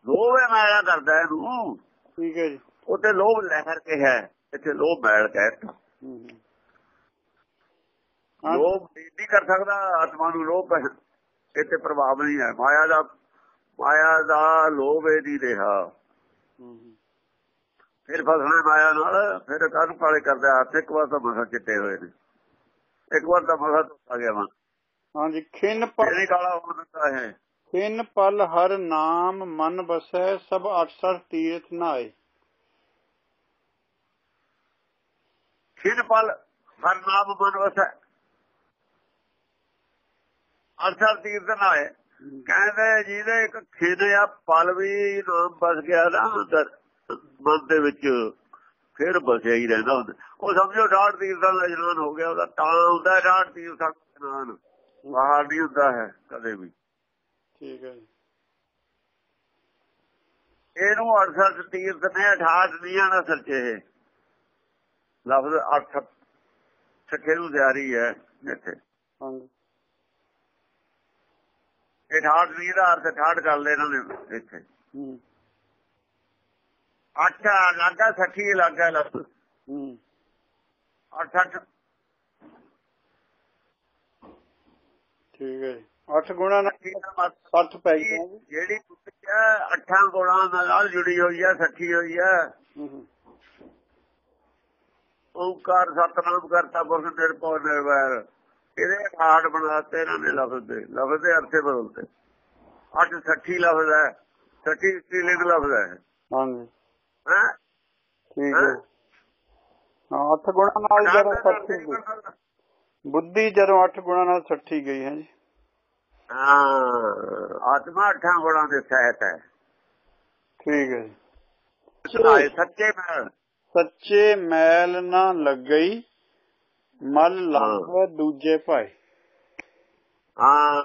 ਲੋਭ ਹੈ ਮੈਲਾ ਕਰਦਾ ਇਹਨੂੰ। ਠੀਕ ਹੈ ਜੀ। ਉੱਤੇ ਲੋਭ ਲਹਿਰ ਕੇ ਹੈ। ਇੱਥੇ ਲੋਭ ਮੈਲ ਕਹਿਤਾ। ਲੋਭ ਨਹੀਂ ਕਰ ਸਕਦਾ ਆਤਮਾ ਨੂੰ ਲੋਭ। ਹੈ ਇੱਥੇ ਪ੍ਰਭਾਵ ਨਹੀਂ ਹੈ। ਮਾਇਆ ਦਾ ਮਾਇਆ ਦਾ ਲੋਭ ਇਹ ਨਹੀਂ ਰਿਹਾ। ਫਿਰ ਫਸਣਾ ਮਾਇਆ ਨਾਲ ਫਿਰ ਕਾਹਨੂੰ ਕਾਲੇ ਕਰਦਾ ਹੱਥ ਇੱਕ ਵਾਰ ਤਾਂ ਮਸਾ ਚਿੱਟੇ ਹੋਏ ਨੇ। ਇੱਕ ਵਾਰ ਤਾਂ ਮਸਾ ਆ ਗਿਆ ਵਾ। ਹਾਂਜੀ ਖਿੰਨ ਪਲ ਫਿਰ ਹੀ ਕਾਲਾ ਹੋ ਦਿੰਦਾ ਹੈ ਖਿੰਨ ਪਲ ਹਰ ਨਾਮ ਮਨ ਬਸੈ ਸਭ 68 ਤੀਰਥ ਨਾਏ। ਖਿਨ ਪਲ ਹਰ ਨਾਮ ਮਨ ਵਸੈ। ਅਰਥਾਂ ਤੀਰਥ ਨਾ ਹੈ। ਕਹਿੰਦੇ ਜਿਹਦੇ ਇੱਕ ਖਿਨ ਆ ਪਲ ਵੀ ਨਾਮ ਬਸ ਗਿਆ ਨਾ ਅੰਦਰ। ਮਨ ਦੇ ਵਿੱਚ ਫਿਰ ਬਸਿਆ ਹੀ ਰਹਿੰਦਾ ਹੁੰਦਾ। ਉਹ ਸਮਝੋ ਡਾੜ ਤੀਰਥਾਂ ਦਾ ਇਸ਼ਨਾਨ ਹੋ ਗਿਆ ਉਹਦਾ ਤਾਂ ਹੁੰਦਾ ਡਾੜ ਤੀਰਥਾਂ ਦਾ ਇਸ਼ਨਾਨ। ਬਾਹਰ ਨਹੀਂ ਹੁੰਦਾ ਹੈ ਕਦੇ ਵੀ। ਠੀਕ ਹੈ ਇਹਨੂੰ 68 ਤੀਰਥ ਨੇ 68 ਨੀਆਂ ਦਾ ਸੱਚੇ ਇਹ। ਲਫ਼ਜ਼ 8 ਛੱਕੇ ਨੂੰ ਤਿਆਰੀ ਹੈ ਇੱਥੇ। ਹਾਂਜੀ। ਇਹ 68 ਨੀ ਦਾ ਅਰਥ 68 ਕਰ ਲੈ ਇਹਨਾਂ ਨੇ ਇੱਥੇ। ਅੱਠ ਲੱਗਾ 60 ਲੱਗਾ ਲਫ਼ਜ਼ ਹੂੰ 68 ਠੀਕ ਹੈ ਜੀ। 8 ਗੁਣਾ ਨਾਲ 60 ਪੈ ਗਿਆ ਜੀ ਜਿਹੜੀ ਕੁੱਤੀ ਹੈ ਅੱਠਾਂ ਗੁਣਾਂ ਨਾਲ ਜੁੜੀ ਹੋਈ ਹੈ ਸੱਚੀ ਹੋਈ ਹੈ ਹੂੰ ਹੂੰ। ਓੰਕਾਰ ਸਤਨਾਮ ਕਰਤਾ ਪੁਰਖ ਨਿਰਭਉ ਨਿਰਵੈਰ। ਇਹਦੇ ਹਾੜ ਬਣਾਤੇ ਇਹਨਾਂ ਨੇ ਲਫ਼ਜ਼ ਦੇ। ਲਫ਼ਜ਼ ਦੇ ਅਰਥੇ ਬਦਲਤੇ। ਅੱਠ 60 ਲਫ਼ਜ਼ ਹੈ। 60 ਸਟੀਲਿੰਗ ਲਫ਼ਜ਼ ਹੈ। ਹਾਂਜੀ। ਹੈ? ਠੀਕ ਹੈ? ਹਾਂ। 8 ਗੁਣਾ ਨਾਲ ਜਦੋਂ 60 ਗਈ। ਬੁੱਧੀ ਜਦੋਂ 8 ਗੁਣਾ ਨਾਲ 60 ਗਈ ਹੈ ਜੀ। ਹਾਂ ਆਤਮਾ ਅੱਠਾਂ ਗੁਣਾਂ ਦੇ ਸਹਿਤ ਹੈ। ਠੀਕ ਹੈ ਜੀ। ਸੱਚੇ ਮੈਲ। ਸੱਚੇ ਮੈਲ ਨਾ ਲੱਗਈ ਮਲ ਲਾਵੇ ਦੂਜੇ ਭਾਈ ਹਾਂ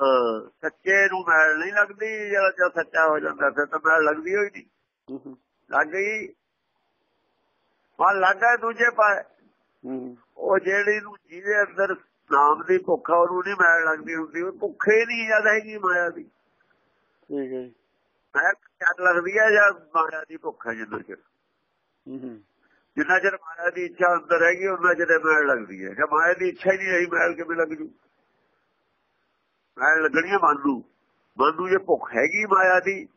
ਸੱਚੇ ਨੂੰ ਮੈਲ ਨਹੀਂ ਲੱਗਦੀ ਜਦ ਸੱਚਾ ਹੋ ਜਾਂਦਾ ਫਿਰ ਤਾਂ ਮੈਲ ਲੱਗਦੀ ਹੋਈ ਨਹੀਂ। ਲੱਗ ਗਈ। ਮਨ ਲੱਗਾ ਦੂਜੇ ਹੂੰ। ਉਹ ਜਿਹੜੀ ਨੂੰ ਜਿਹਦੇ ਅੰਦਰ ਨਾਮ ਦੀ ਭੁੱਖ ਆ ਉਹਨੂੰ ਨਹੀਂ ਮੈਲ ਲੱਗਦੀ ਹੁੰਦੀ। ਉਹ ਭੁੱਖੇ ਨਹੀਂ ਜਦ ਹੈਗੀ ਮਾਇਆ ਦੀ। ਠੀਕ ਹੈ ਮੈਂ ਚੱਲ ਲੱਗਦੀ ਹੈ ਜਾਂ ਮਾਇਆ ਦੀ ਭੁੱਖ ਹੈ ਜਿੰਨਾ ਚਿਰ? ਹੂੰ ਹੂੰ। ਜਿੰਨਾ ਚਿਰ ਮਾਇਆ ਦੀ ਇੱਛਾ ਅੰਦਰ ਹੈਗੀ ਉਹਨਾਂ ਚਿਰ ਮੈਲ ਲੱਗਦੀ ਹੈ। ਜੇ ਮਾਇਆ ਦੀ ਇੱਛਾ ਹੀ ਨਹੀਂ ਰਹੀ ਮੈਲ ਕਿਵੇਂ ਲੱਗ ਜੂ? ਮੈਲ ਲੱਗਣੀ ਹੈ ਮਨ ਨੂੰ। ਮਨ ਨੂੰ ਜੇ ਭੁੱਖ ਹੈਗੀ ਮਾਇਆ ਦੀ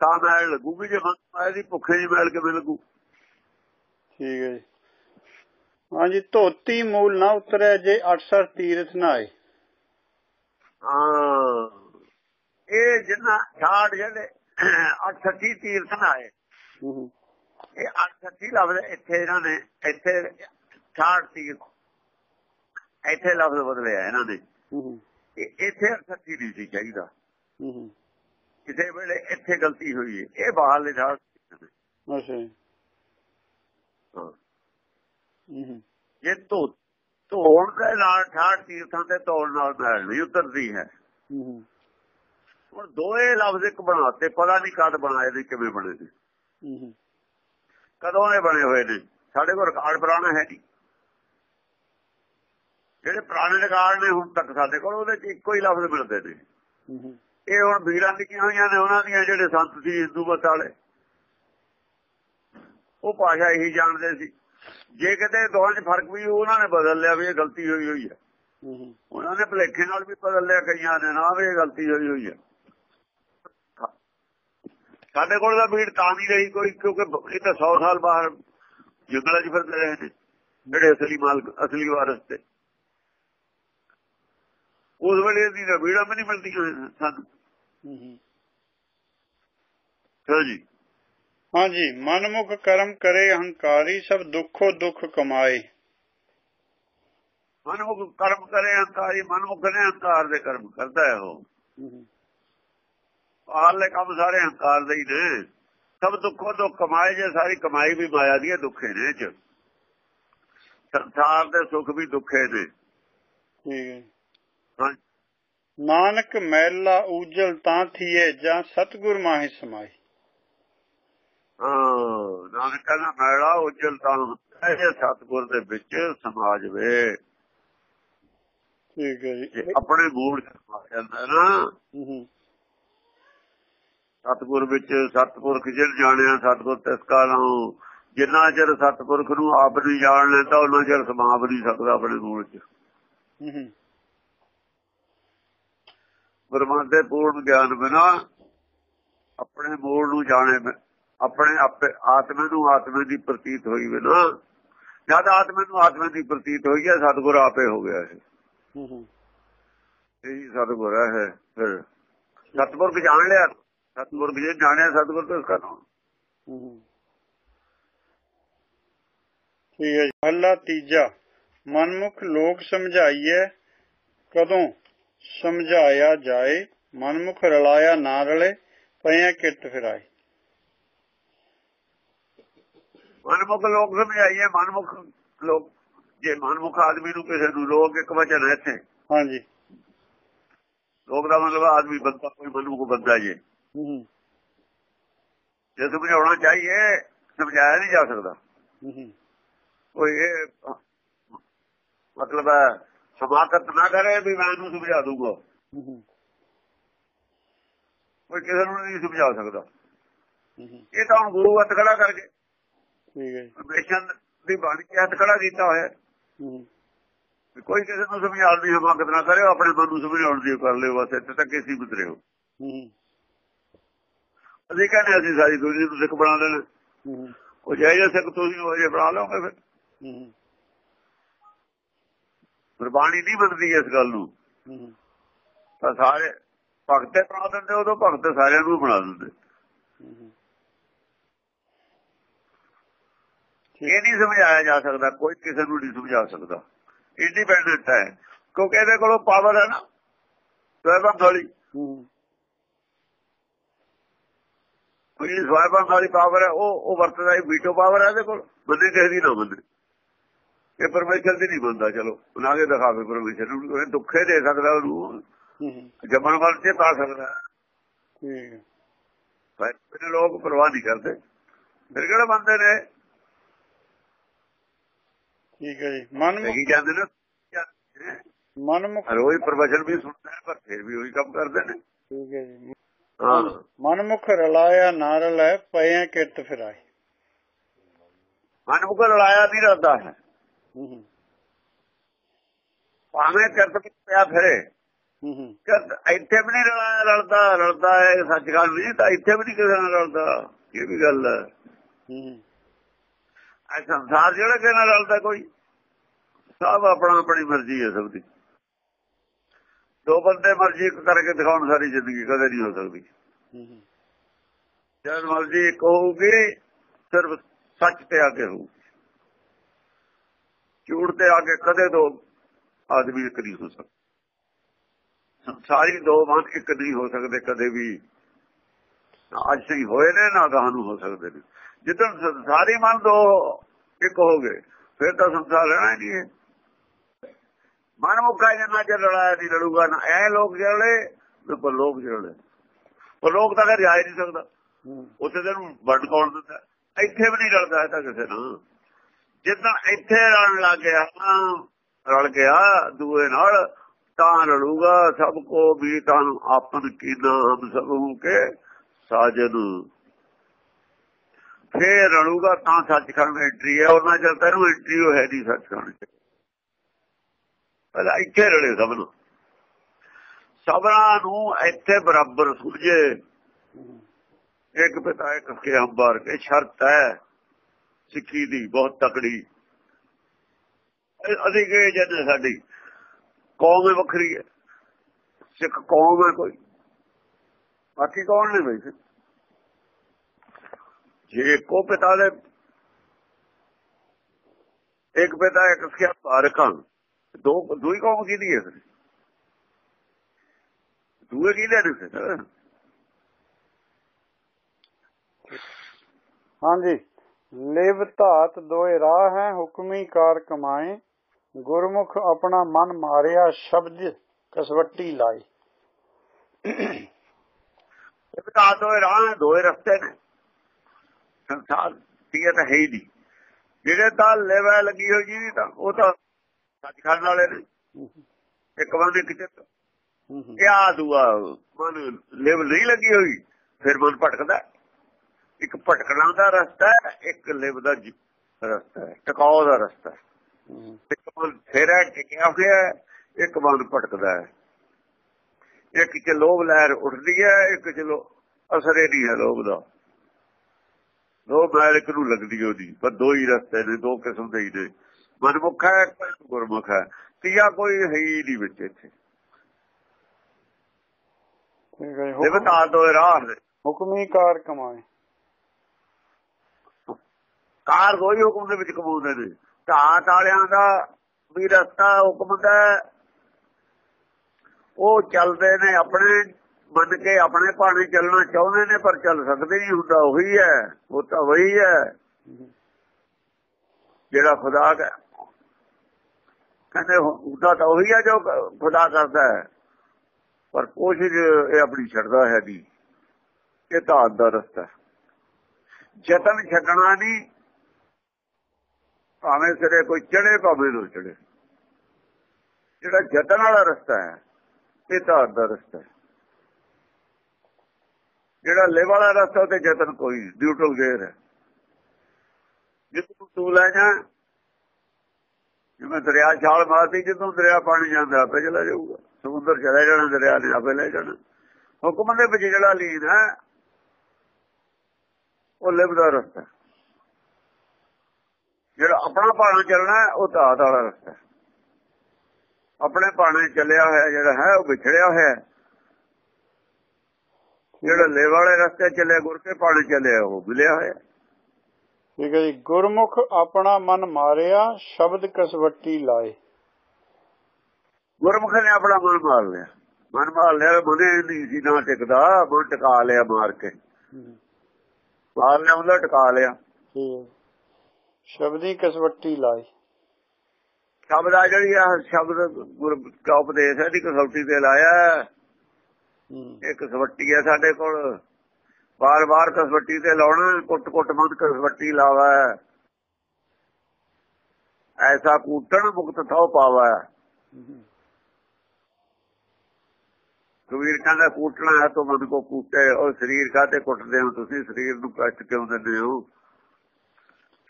ਤਾਂ ਮੈਲ ਲੱਗੂਗੀ ਜੇ ਮਨ ਮਾਇਆ ਦੀ ਭੁੱਖ ਨਹੀਂ ਮੈਲ ਕਿਵੇਂ ਲੱਗੂ? ਠੀਕ ਹੈ ਜੀ। ਹਾਂਜੀ ਧੋਤੀ ਮੂਲ ਨਾ ਉਤਰੈ ਜੇ 800 ਤੀਰਥ ਨਾ ਆਏ। ਇਹ ਜਿੰਨਾ ਛਾੜ ਜਿਹੜੇ 38 ਤੀਰਥ ਨਾ ਆਏ। ਇਹ 38 ਲਫ਼ਜ਼ ਇੱਥੇ ਇਹਨਾਂ ਨੇ ਇੱਥੇ 68 ਤੀਰਥ ਇੱਥੇ ਲਫ਼ਜ਼ ਬਦਲਿਆ ਇਹਨਾਂ ਨੇ। ਇੱਥੇ 38 ਨਹੀਂ ਸੀ ਚਾਹੀਦਾ। ਕਿਸੇ ਵੇਲੇ ਇੱਥੇ ਗਲਤੀ ਹੋਈ ਹੈ ਇਹ ਬਾਹਰਲੇ ਛਾੜ ਅੱਛਾ ਜੀ। ਜੇ ਧੋ ਧੋਣ ਦੇ ਨਾਲ ਠਾੜ ਤੀਰਥਾਂ ਤੇ ਧੋਣ ਨਾਲ ਮੈਲ ਨਹੀਂ ਉਤਰਦੀ ਹੈ। ਹੂੰ ਹੂੰ। ਹੁਣ ਦੋਏ ਲਫ਼ਜ਼ ਇੱਕ ਬਣਾਤੇ ਪਤਾ ਨਹੀਂ ਕਦ ਬਣਾਏ ਨੇ ਕਿਵੇਂ ਬਣੇ ਨੇ। ਕਦੋਂ ਇਹ ਬਣੇ ਹੋਏ ਨੇ? ਸਾਡੇ ਕੋਲ ਰਿਕਾਰਡ ਪੁਰਾਣਾ ਹੈ ਨਹੀਂ। ਜਿਹੜੇ ਪੁਰਾਣੇ ਰਿਕਾਰਡ ਨੇ ਹੁਣ ਤੱਕ ਸਾਡੇ ਕੋਲ ਉਹਦੇ 'ਚ ਇੱਕੋ ਹੀ ਲਫ਼ਜ਼ ਮਿਲਦੇ ਨੇ। ਹੂੰ ਹੂੰ। ਇਹ ਹੁਣ ਵੀਰਾਂ ਲਿਖੀਆਂ ਹੋਈਆਂ ਨੇ ਉਹਨਾਂ ਦੀਆਂ ਜਿਹੜੇ ਸੰਤ ਸੀ ਹਿੰਦੂ ਮਤ ਵਾਲੇ ਉਹ ਭਾਸ਼ਾ ਇਹੀ ਜਾਣਦੇ ਸੀ। ਜੇ ਕਿਤੇ ਦੋਹਾਂ 'ਚ ਫ਼ਰਕ ਵੀ ਉਹਨਾਂ ਨੇ ਬਦਲ ਲਿਆ ਵੀ ਇਹ ਗਲਤੀ ਹੋਈ ਹੋਈ ਹੈ ਉਹਨਾਂ ਨੇ ਭਲੇਖੇ ਨਾਲ ਵੀ ਬਦਲ ਲਿਆ ਕਈਆਂ ਨੇ ਨਾ ਵੀ ਇਹ ਗਲਤੀ ਹੋਈ ਹੋਈ ਹੈ ਸਾਡੇ ਕੋਲ ਤਾਂ ਭੀੜ ਤਾਂ ਨਹੀਂ ਰਹੀ ਕੋਈ ਕਿਉਂਕਿ ਇਹ ਤਾਂ 100 ਸਾਲ ਬਾਹਰ ਜੰਗਲਾਂ 'ਚ ਫਿਰਦੇ ਰਹੇ ਨੇ ਜਿਹੜੇ ਅਸਲੀ ਮਾਲਕ ਅਸਲੀ ਵਾਰਸ ਤੇ। ਉਸ ਵੇਲੇ ਦੀ ਤਾਂ ਭੀੜਾਂ ਵੀ ਨਹੀਂ ਮਿਲਦੀਆਂ ਸਾਨੂੰ। ਹੂੰ ਜੀ? ਹਾਂਜੀ ਮਨਮੁਖ ਕਰਮ ਕਰੇ ਹੰਕਾਰੀ ਸਭ ਦੁੱਖੋ ਦੁੱਖ ਕਮਾਏ। ਮਨਮੁਖ ਕਰਮ ਕਰੇ ਹੰਕਾਰੀ ਮਨਮੁਖ ਨੇ ਹੰਕਾਰ ਦੇ ਕਰਮ ਕਰਦਾ ਹੈ ਉਹ। ਆਲੇ ਕੰਮ ਸਾਰੇ ਹੰਕਾਰ ਦੇ ਹੀ ਨੇ। ਸਭ ਦੁੱਖੋ ਦੁੱਖ ਕਮਾਏ ਜੇ ਸਾਰੀ ਕਮਾਈ ਵੀ ਮਾਇਆ ਦੀ ਹੈ ਦੁੱਖੇ ਨੇ ਚ। ਸੰਸਾਰ ਦੇ ਸੁੱਖ ਵੀ ਦੁੱਖੇ ਨੇ। ਠੀਕ ਹੈ। ਹਾਂ। ਨਾਨਕ ਮੈਲਾ ਊਜਲ ਤਾਂ ਥੀਏ ਜਾਂ ਸਤਗੁਰ ਮਾਹਿ ਸਮਾਈ ਹਾਂ, ਨਾਨਕ ਕਹਿੰਦਾ ਮੈਲਾ ਉਜਲ ਤਾਂ ਹੁੰਦਾ ਹੈ ਜੇ ਸਤਗੁਰ ਦੇ ਵਿੱਚ ਸਮਾ ਜਵੇ ਠੀਕ ਹੈ ਜੇ। ਆਪਣੇ ਮੂਲ ਚ ਆ ਜਾਂਦਾ ਨਾ। ਸਤਿਗੁਰ ਵਿੱਚ ਸਤਿਪੁਰਖ ਜਿਨ ਜਾਣਿਆ ਸਤਿਗੁਰ ਤਿਸ ਕਾ ਨਾਮ ਜਿੰਨਾ ਚਿਰ ਸਤਿਪੁਰਖ ਨੂੰ ਆਪ ਨਹੀਂ ਜਾਣ ਲੈਂਦਾ ਉਹਨਾਂ ਚਿਰ ਸਮਾ ਵੀ ਨਹੀਂ ਸਕਦਾ ਆਪਣੇ ਮੂਲ ਚ। ਗੁਰਮਤਿ ਦੇ ਪੂਰਨ ਗਿਆਨ ਬਿਨਾ ਆਪਣੇ ਮੂਲ ਨੂੰ ਜਾਣੇ ਆਪਣੇ ਆਪੇ ਆਤਮੇ ਨੂੰ ਆਤਮੇ ਦੀ ਪ੍ਰਤੀਤ ਹੋਈ ਬਿਨਾ। ਜਦ ਆਤਮੇ ਨੂੰ ਆਤਮੇ ਦੀ ਪ੍ਰਤੀਤ ਹੋਈ ਹੈ ਸਤਿਗੁਰ ਆਪੇ ਹੋ ਗਿਆ ਹੈ। ਹੂੰ ਹੂੰ। ਇਹੀ ਸਤਿਗੁਰ ਹੈ ਫਿਰ। ਸਤਿਗੁਰ ਜਾਣ ਲਿਆ। ਸਤਿਗੁਰ ਜੇ ਜਾਣਿਆ ਸਤਿਗੁਰ ਤੋਂ ਹੂੰ। ਠੀਕ ਹੈ ਜੀ। ਮਹਲਾ ਤੀਜਾ। ਮਨਮੁਖ ਲੋਕ ਸਮਝਾਈਏ ਕਦੋਂ? ਸਮਝਾਇਆ ਜਾਏ ਮਨਮੁਖ ਰਲਾਇਆ ਨਾ ਰਲੇ ਪਿਆ ਕਿਰਤ ਫਿਰਾਏ। ਮਨਮੁਖ ਲੋਕ ਸਮਝਾਈਏ ਮਨਮੁਖ ਲੋਕ ਜੇ ਮਨਮੁਖ ਆਦਮੀ ਨੂੰ ਕਿਸੇ ਨੂੰ ਲੋਕ ਇੱਕ ਵਚਨ ਇੱਥੇ। ਹਾਂਜੀ। ਲੋਕ ਦਾ ਮਤਲਬ ਆਦਮੀ ਬੰਦਾ ਕੋਈ ਮਨਮੁਖ ਬੰਦਾ ਜੇ ਜੇ ਸਮਝਾਉਣਾ ਚਾਹੀਏ ਸਮਝਾਇਆ ਨਹੀਂ ਜਾ ਸਕਦਾ। ਹੂੰ ਹੂੰ। ਕੋਈ ਇਹ ਮਤਲਬ ਹੈ ਸਮਾਕਤ ਨਾ ਕਰੇ ਵੀ ਮੈਂ ਇਹਨੂੰ ਸਮਝਾ ਦੂੰਗਾ। ਕੋਈ ਕਿਸੇ ਨੂੰ ਨਹੀਂ ਸਮਝਾ ਸਕਦਾ। ਇਹ ਤਾਂ ਹੁਣ ਗੁਰੂ ਹੱਥ ਖੜਾ ਕਰਕੇ ਠੀਕ ਹੈ ਜੀ। ਬੇਸ਼ਨ ਦੀ ਬਾਣੀ ਹੱਥ ਖੜਾ ਕੀਤਾ ਹੋਇਆ। ਕੋਈ ਕਿਸੇ ਨੂੰ ਸਮਝਾਉਣ ਦੀ ਹਿਮਾਕਤ ਨਾ ਕਰੇ ਆਪਣੇ ਮਨ ਨੂੰ ਸਮਝਾਉਣ ਦੀ ਕਰ ਲਿਓ ਬਸ ਇੱਥੇ ਤੱਕ ਹੀ ਸੀਮਿਤ ਰਹੋ ਹੂੰ। ਅਸੀਂ ਕਹਿੰਦੇ ਅਸੀਂ ਸਾਰੀ ਦੁਨੀਆ ਨੂੰ ਸਿੱਖ ਬਣਾ ਦੇਣਾ। ਉਹ ਜਿਹੇ ਸਿੱਖ ਤੁਸੀਂ ਉਹ ਜਿਹੇ ਬਣਾ ਲਓਗੇ ਫਿਰ। ਗੁਰਬਾਣੀ ਨਹੀਂ ਮੰਨਦੀ ਇਸ ਗੱਲ ਨੂੰ। ਤਾਂ ਸਾਰੇ ਭਗਤੇ ਬਣਾ ਦਿੰਦੇ ਉਦੋਂ ਭਗਤ ਸਾਰਿਆਂ ਨੂੰ ਬਣਾ ਦਿੰਦੇ। ਇਹ ਨਹੀਂ ਸਮਝਾਇਆ ਜਾ ਸਕਦਾ ਕੋਈ ਕਿਸੇ ਨੂੰ ਨਹੀਂ ਸਮਝਾ ਸਕਦਾ। ਇੰਡੀਪੈਂਡੈਂਟ ਹੈ। ਕਿਉਂਕਿ ਇਹਦੇ ਕੋਲੋਂ ਪਾਵਰ ਹੈ ਨਾ। ਸਵੈਬੰਦ ਵਾਲੀ। ਕੋਈ ਸਵੈਬੰਦ ਵਾਲੀ ਪਾਵਰ ਹੈ ਉਹ ਉਹ ਵਰਤਦਾ ਹੀ ਵੀਟੋ ਪਾਵਰ ਹੈ ਇਹਦੇ ਕੋਲ। ਬੰਦੇ ਕਿਸੇ ਦੀ ਨਾ ਬੰਦੇ। ਇਹ ਪਰਮੇਸ਼ਰ ਦੀ ਨਹੀਂ ਬੰਦਾ ਚਲੋ। ਬਣਾ ਕੇ ਦਿਖਾਵੇ ਪਰਮੇਸ਼ਰ ਨੂੰ ਇਹ ਦੁੱਖੇ ਦੇ ਸਕਦਾ ਉਹਨੂੰ। ਹੂੰ ਹੂੰ। ਜਮਨ ਵੱਲ ਤੇ ਪਾ ਸਕਦਾ। ਠੀਕ ਹੈ। ਪਰ ਇਹਨੇ ਲੋਕ ਪਰਵਾਹ ਨਹੀਂ ਕਰਦੇ। ਫਿਰ ਕਿਹੜੇ ਬੰਦੇ ਨੇ? ਠੀਕ ਹੈ ਜੀ। ਮਨਮੁਖ ਸਹੀ ਜਾਂਦੇ ਨੇ ਮਨਮੁਖ ਰੋਜ਼ ਪ੍ਰਵਚਨ ਵੀ ਸੁਣਦੇ ਨੇ ਪਰ ਫਿਰ ਵੀ ਉਹੀ ਕੰਮ ਕਰਦੇ ਨੇ। ਠੀਕ ਹੈ ਜੀ। ਹਾਂ। ਮਨਮੁਖ ਰਲਾਇਆ ਨਾ ਰਲੈ ਪਿਆ ਕਿਰਤ ਫਿਰਾਏ ਮਨ ਮੁਕਰ ਲਾਇਆ ਨਹੀਂ ਰਹਿੰਦਾ ਹੈ ਹੂੰ ਹੂੰ। ਭਾਵੇਂ ਕਰਤ ਪਿਆ ਫਿਰੇ ਹੂੰ ਹੂੰ। ਕਰਤ ਇੱਥੇ ਵੀ ਨਹੀਂ ਰਲਾ- ਰਲਦਾ ਰਲਦਾ ਹੈ ਸੱਚਖੰਡ ਨਹੀਂ ਤਾਂ ਇੱਥੇ ਵੀ ਨਹੀਂ ਕਿਸੇ ਨਾਲ ਰਲਦਾ ਇਹ ਵੀ ਗੱਲ ਹੈ। ਇਹ ਸੰਸਾਰ ਜਿਹੜਾ ਕਿਸੇ ਨਾਲ ਰਲਦਾ ਕੋਈ ਸਭ ਆਪਣਾ ਆਪਣੀ ਮਰਜ਼ੀ ਹੈ ਸਭ ਦੀ ਦੋ ਬੰਦੇ ਮਰਜ਼ੀ ਇੱਕ ਕਰਕੇ ਦਿਖਾਉਣ ਸਾਰੀ ਜ਼ਿੰਦਗੀ ਕਦੇ ਨਹੀਂ ਹੋ ਸਕਦੀ ਹੂੰ ਹੂੰ। ਜਦ ਮਰਜ਼ੀ ਇੱਕ ਹੋਊਗੀ ਸਿਰਫ ਸੱਚ ਤੇ ਆ ਕੇ ਹੋਊ ਝੂਠ ਤੇ ਆ ਕੇ ਕਦੇ ਦੋ ਆਦਮੀ ਇੱਕ ਨਹੀਂ ਹੋ ਸਕਦਾ। ਸਾਰੀ ਦੋ ਮਨ ਇੱਕ ਨਹੀਂ ਹੋ ਸਕਦੇ ਕਦੇ ਵੀ। ਅੱਜ ਸਹੀ ਹੋਏ ਨੇ ਨਾ ਗਾਹ ਨੂੰ ਹੋ ਸਕਦੇ ਨੇ। ਜਿੱਦਣ ਸਾਰੀ ਮਨ ਦੋ ਇੱਕ ਹੋ ਗਏ ਫਿਰ ਤਾਂ ਸੰਸਾਰ ਰਹਿਣਾ ਹੀ ਨਹੀਂ ਮਨ ਮੁੱਕਾ ਜਨਾ ਚ ਲੜਾਇਆ ਨਹੀਂ ਲੜੂਗਾ ਨਾ ਐ ਲੋਕ ਜਿਹੜੇ ਤੇ ਪਰ ਲੋਕ ਜਿਹੜੇ ਪਰ ਲੋਕ ਤਾਂ ਘਰ ਜਾ ਹੀ ਨਹੀਂ ਸਕਦਾ। ਉੱਥੇ ਤੈਨੂੰ ਵੰਡ ਕੌਣ ਦਿੰਦਾ? ਇੱਥੇ ਵੀ ਨਹੀਂ ਇਹ ਤਾਂ ਕਿਸੇ ਨਾਲ। ਜਿੱਦਾਂ ਇੱਥੇ ਰਲਣ ਲੱਗ ਗਿਆ ਰਲ ਗਿਆ ਦੂਏ ਨਾਲ, ਤਾਂ ਰਲੂਗਾ ਸਭ ਕੋ ਵੀ ਤਾਂ ਆਪਨ ਕੀ ਨਾਮ ਸਭ ਕੇ ਸਾਜਨ। ਫੇਰ ਰਲੂਗਾ ਤਾਂ ਸੱਚਖੰਡ ਐਂਟਰੀ ਹੈ, ਉਹਨਾਂ ਚਿਰ ਤੈਨੂੰ ਐਂਟਰੀ ਹੋ ਹੈ ਨਹੀਂ ਸੱਚਖੰਡ ਚ। ਪਹਿਲਾਂ ਇੱਥੇ ਰਲੇ ਸਭ ਨੂੰ। ਸਭਨਾਂ ਨੂੰ ਇੱਥੇ ਬਰਾਬਰ ਸੁਝੇ। ਹੂੰ। ਇੱਕ ਪਿਤਾ ਇੱਕ ਕੇ ਅੰਬਰ ਇਹ ਸ਼ਰਤ ਹੈ। ਸਿੱਖੀ ਦੀ, ਬਹੁਤ ਤਕੜੀ। ਇਹ ਅਸੀਂ ਕਹੇ ਜਦ ਸਾਡੀ? ਕੌਮ ਹੀ ਵੱਖਰੀ ਹੈ। ਸਿੱਖ ਕੌਮ ਹੈ ਕੋਈ। ਬਾਕੀ ਕੌਣ ਨੇ ਬਈ ਜੇ ਕੋ ਪਿਤਾ ਦੇ ਇੱਕ ਪਿਤਾ, ਇੱਕ ਕੇ ਅੰਬਰ ਦੋ, ਦੂਈ ਕੌਮ ਕਿਹਦੀ ਹੈ ਫਿਰ? ਦੂਏ ਕਿਹਦੇ ਨੇ ਫਿਰ? ਹਾਂਜੀ। ਲਿਵ ਧਾਤ ਦੋਏ ਰਾਹ ਹੈ ਹੁਕਮੀ ਕਾਰ ਕਮਾਏ। ਗੁਰਮੁਖ ਆਪਣਾ ਮਨ ਮਾਰਿਆ ਸ਼ਬਦ ਕਸਵੱਟੀ ਲਾਈ ਇੱਕ ਤਾਂ ਦੋਏ ਰਾਹ ਦੋਏ ਰਸਤੇ ਨੇ। ਸੰਸਾਰ ਦੀ ਤਾਂ ਹੈ ਹੀ ਨਹੀਂ। ਜਿਹੜੇ ਤਾਂ ਲੈਵਾ ਲੱਗੀ ਹੋਈ ਜੀ ਤਾਂ ਉਹ ਤਾਂ ਸੱਚਖੰਡ ਵਾਲੇ ਨੇ। ਇੱਕ ਬੰਦੇ ਹੂੰ ਹੂੰ। ਇਹ ਆ ਦੂਆ ਮਨ ਲਿਵ ਨਹੀਂ ਲੱਗੀ ਹੋਈ ਫਿਰ ਮਨ ਭਟਕਦਾ। ਇੱਕ ਭਟਕਣਾ ਦਾ ਰਸਤਾ ਹੈ ਇੱਕ ਲਿਵ ਦਾ ਰਸਤਾ ਹੈ ਟਿਕਾਉ ਦਾ ਰਸਤਾ ਹੈ। ਇੱਕ ਮਨ ਫੇਰਾ ਟਿਕਿਆ ਹੋਇਆ ਇੱਕ ਮਨ ਭਟਕਦਾ ਹੈ। ਇੱਕ ਚ ਲੋਭ ਲਹਿਰ ਉੱਠਦੀ ਹੈ ਇੱਕ ਚ ਅਸਰ ਨਹੀਂ ਹੈ ਲੋਭ ਦਾ। ਲੋਭ ਲਹਿਰ ਇੱਕ ਨੂੰ ਲੱਗਦੀ ਉਹਦੀ ਪਰ ਦੋ ਹੀ ਰਸਤੇ ਨੇ ਦੋ ਕਿਸਮ ਦੇ ਹੀ ਨੇ। ਮਨਮੁਖ ਹੈ ਗੁਰਮੁਖ ਹੈ। ਤੀਆ ਕੋਈ ਹੈ ਹੀ ਨਹੀਂ ਵਿੱਚ ਇੱਥੇ। ਠੀਕ ਹੈ ਹੁਕਮ- ਦੋ ਰਾਹ ਹੁਕਮੀ ਕਾਰ ਕਮਾਏ ਕਾਰ ਕੋਈ ਹੁਕਮ ਦੇ ਵਿੱਚ ਕਮਾਉਂਦੇ ਨੇ ਢਾਟ ਵਾਲਿਆਂ ਦਾ ਵੀ ਰਸਤਾ ਹੁਕਮ ਦਾ ਉਹ ਚੱਲਦੇ ਨੇ ਆਪਣੇ, ਮੰਨ ਕੇ ਆਪਣੇ ਪਾਣੀ ਚੱਲਣਾ ਚਾਹੁੰਦੇ ਨੇ, ਪਰ ਚੱਲ ਸਕਦੇ ਨਹੀਂ, ਹੁੰਦਾ ਉਹੀ ਹੈ, ਉਹ ਤਾਂ ਵਹੀ ਹੈ। ਜਿਹੜਾ ਖੁਦਾ ਹੈ ਕਹਿੰਦੇ ਹੁੰਦਾ ਤਾਂ ਉਹੀ ਹੈ ਜੋ ਖੁਦਾ ਕਰਦਾ ਹੈ। ਪਰ ਕੋਸ਼ਿਸ਼ ਇਹ ਆਪਣੀ ਛੱਡਦਾ ਹੈ ਦੀ ਇਹ ਤਾਂ ਦਾ ਰਸਤਾ ਜਤਨ ਯਤਨ ਛੱਡਣਾ ਨਹੀਂ ਭਾਵੇਂ ਸਿਰੇ ਕੋਈ ਚੜੇ ਭਾਵੇਂ ਨਾ ਚੜੇ ਜਿਹੜਾ ਜਤਨ ਵਾਲਾ ਰਸਤਾ ਹੈ ਇਹ ਤਾਂ ਦਾ ਰਸਤਾ ਹੈ। ਜਿਹੜਾ ਲੈ ਵਾਲਾ ਰਸਤਾ ਤੇ ਯਤਨ ਕੋਈ ਡਿਊਟਲ ਗੇਅਰ ਹੈ। ਜਿੱਦੋਂ ਤੂੰ ਲੈ ਜਾ, ਜਿਵੇਂ ਦਰਿਆ ਛਾਲ ਮਾਰਦੀ ਜਦੋਂ ਦਰਿਆ ਪਾਣੀ ਜਾਂਦਾ, ਆਪੇ ਚਲਾ ਜਾਊਗਾ। ਸਮੁੰਦਰ ਚਲਾ ਜਾਣਾ, ਦਰਿਆ ਨੇ ਆਪੇ ਲੈ ਜਾਣਾ। ਹੁਕਮ ਦੇ ਵਿੱਚ ਜਿਹੜਾ ਲੀਨ ਹੈ, ਉਹ ਲਿਬਦਾ ਰਸਤਾ ਜਿਹੜਾ ਆਪਣਾ ਪਾਣਾ ਚੱਲਣਾ ਉਹ ਧਾਤ ਵਾਲਾ ਰਸਤਾ। ਆਪਣੇ ਪਾਣੇ ਚੱਲਿਆ ਹੋਇਆ ਜਿਹੜਾ ਹੈ ਉਹ ਵਿਛੜਿਆ ਹੋਇਆ। ਜਿਹੜਾ ਲੈ ਵਾਲੇ ਰਸਤੇ ਚੱਲੇ ਗੁਰ ਕੇ ਪਾਣੇ ਚੱਲਿਆ ਉਹ ਮਿਲਿਆ ਹੋਇਆ। ਠੀਕ ਹੈ ਜੀ। ਗੁਰਮੁਖ ਆਪਣਾ ਮਨ ਮਾਰਿਆ ਸ਼ਬਦ ਕਸਵੱਟੀ ਲਾਏ। ਗੁਰਮੁਖ ਨੇ ਆਪਣਾ ਮਨ ਮਾਰ ਲਿਆ। ਮਨ ਮਾਰ ਲਿਆ ਮਨੇ ਨਹੀਂ ਸੀ ਨਾ ਟਿਕਦਾ ਮਨ ਟਿਕਾ ਲਿਆ ਮਾਰ ਕੇ। ਮਾਰ ਲਿਆ ਉਹਦਾ ਟਿਕਾ ਲਿਆ। ਠੀਕ। ਸ਼ਬਦੀ ਕਸਵੱਟੀ ਲਾਏ ਸ਼ਬਦ ਆ ਜਿਹੜੀ ਆ ਸ਼ਬਦ ਗੁਰ ਦਾ ਉਪਦੇਸ਼ ਹੈ ਦੀ ਕਸੌਟੀ ਤੇ ਲਾਇਆ। ਇਹ ਕਸਵੱਟੀ ਹੈ ਸਾਡੇ ਕੋਲ। ਬਾਰ-ਬਾਰ ਕਸਵੱਟੀ ਤੇ ਲਾਉਣਾ ਕੁੱਟ-ਕੁੱਟ ਮਨ ਕਸਵੱਟੀ ਲਾਵਾ। ਐਸਾ ਕੂਟਣ ਮੁਕਤ ਥੋ ਪਾਵਾ। ਕਬੀਰ ਕਹਿੰਦਾ ਕੂਟਣਾ ਹੈ ਤਾਂ ਮਨ ਕੋ ਕੂਟੇ ਔਰ ਸਰੀਰ ਕਾਤੇ ਕੁੱਟਦੇ ਹੋ? ਤੁਸੀਂ ਸਰੀਰ ਨੂੰ ਕਸ਼ਟ ਕਿਉਂ ਦਿੰਦੇ ਹੋ?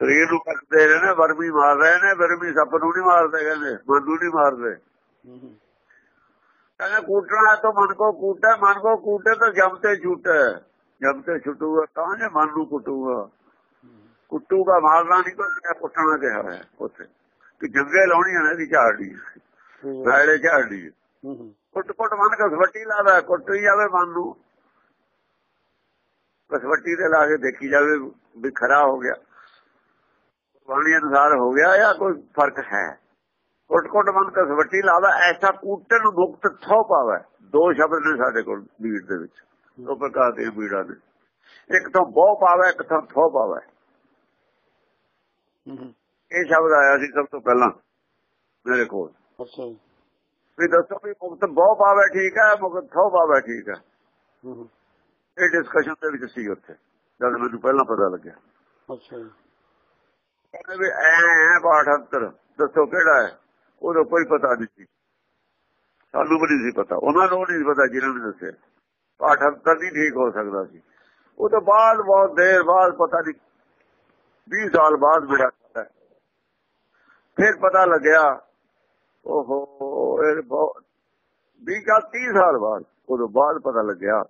ਸਰੀਰ ਨੂੰ ਕੱਟਦੇ ਨੇ ਨਾ, ਵਰਮੀ ਮਾਰ ਰਹੇ ਨੇ, ਵਰਮੀ ਸੱਪ ਨੂੰ ਨਹੀਂ ਮਾਰਦੇ ਕਹਿੰਦੇ ਮਨ ਨੂੰ ਨਹੀਂ ਮਾਰਦੇ। ਹੂੰ ਕਹਿੰਦਾ ਕੂਟਣਾ ਹੈ ਤਾਂ ਮਨ ਕੋ ਕੂਟੇ, ਮਨ ਕੋ ਕੂਟੇ ਤਾਂ ਜਮ ਤੇ ਛੂਟੇ। ਜਮ ਤੇ ਛੁੱਟੂਗਾ ਤਾਂ ਜੇ ਮਨ ਨੂੰ ਕੁੱਟੂਗਾ। ਕੁੱਟੂਗਾ, ਮਾਰਨਾ ਨਹੀਂ ਕੋਈ ਕੁੱਟਣਾ ਕਿਹਾ ਹੋਇਆ ਉੱਥੇ। ਕਿ ਜੰਗੇ ਲਾਉਣੀਆਂ ਨੇ ਦੀ ਝਾੜਦੀ ਠੀਕ ਹੈ ਕੁੱਟ ਕੁੱਟ ਮਨ ਕਸਵੱਟੀ ਲਾਦਾ, ਕੁੱਟ ਹੀ ਜਾਵੇ ਮਨ ਨੂੰ। ਕਸਵੱਟੀ ਤੇ ਲਾ ਕੇ ਦੇਖੀ ਜਾਵੇ ਵੀ ਖਰਾ ਹੋ ਗਿਆ। ਬਾਣੀ ਅਨੁਸਾਰ ਹੋ ਗਿਆ ਜਾਂ ਕੋਈ ਫ਼ਰਕ ਹੈ? ਕੁੱਟ ਕੁੱਟ ਮਨ ਕਸਵੱਟੀ ਲਾਦਾ ਐਸਾ ਕੂਟਣ ਮੁਕਤ ਥੋ ਪਾਵੇ। ਦੋ ਸ਼ਬਦ ਨੇ ਸਾਡੇ ਕੋਲ ਬੀੜ ਦੇ ਵਿੱਚ। ਦੋ ਪ੍ਰਕਾਰ ਦੇ ਬੀੜਾਂ ਨੇ। ਇੱਕ ਤੋਂ ਬਹੁ ਪਾਵੇ ਇੱਕ ਤੋਂ ਥੋ ਪਾਵੇ। ਇਹ ਸ਼ਬਦ ਆਇਆ ਸੀ ਸਭ ਤੋਂ ਪਹਿਲਾਂ ਮੇਰੇ ਕੋਲ। ਅੱਛਾ ਵੀ ਦੱਸੋ ਵੀ ਮੁਕਤ ਬਹੁ ਪਾਵੇ ਠੀਕ ਹੈ ਮੁਕਤ ਥੋ ਪਾਵੇ ਠੀਕ ਹੈ? ਇਹ ਡਿਸਕਸ਼ਨ ਦੇ ਵਿੱਚ ਸੀ ਉੱਥੇ ਜਦ ਮੈਨੂੰ ਪਹਿਲਾਂ ਪਤਾ ਲੱਗਿਆ। ਅੱਛਾ ਵੀ ਐ ਐ ਪਾਠ ਅੰਤਰ, ਦੱਸੋ ਕਿਹੜਾ ਹੈ? ਉਹਦਾ ਕੋਈ ਪਤਾ ਨਹੀਂ ਸੀ। ਸਾਨੂੰ ਵੀ ਨਹੀਂ ਸੀ ਪਤਾ। ਉਹਨਾਂ ਨੂੰ ਨਹੀਂ ਪਤਾ ਜਿਹਨਾਂ ਨੇ ਦੱਸਿਆ। ਪਾਠ ਅੰਤਰ ਨਹੀਂ ਠੀਕ ਹੋ ਸਕਦਾ ਸੀ। ਉਹ ਤੋਂ ਬਾਅਦ, ਬਹੁਤ ਦੇਰ ਬਾਅਦ, ਪਤਾ ਨਹੀਂ 20 ਸਾਲ ਬਾਅਦ ਮੇਰਾ ਹੈ। ਫਿਰ ਪਤਾ ਲੱਗਿਆ, ਓਹੋ, ਇਹ ਬਹੁਤ 20 ਜਾਂ 30 ਸਾਲ ਬਾਅਦ, ਉਦੋਂ ਬਾਅਦ ਪਤਾ ਲੱਗਿਆ,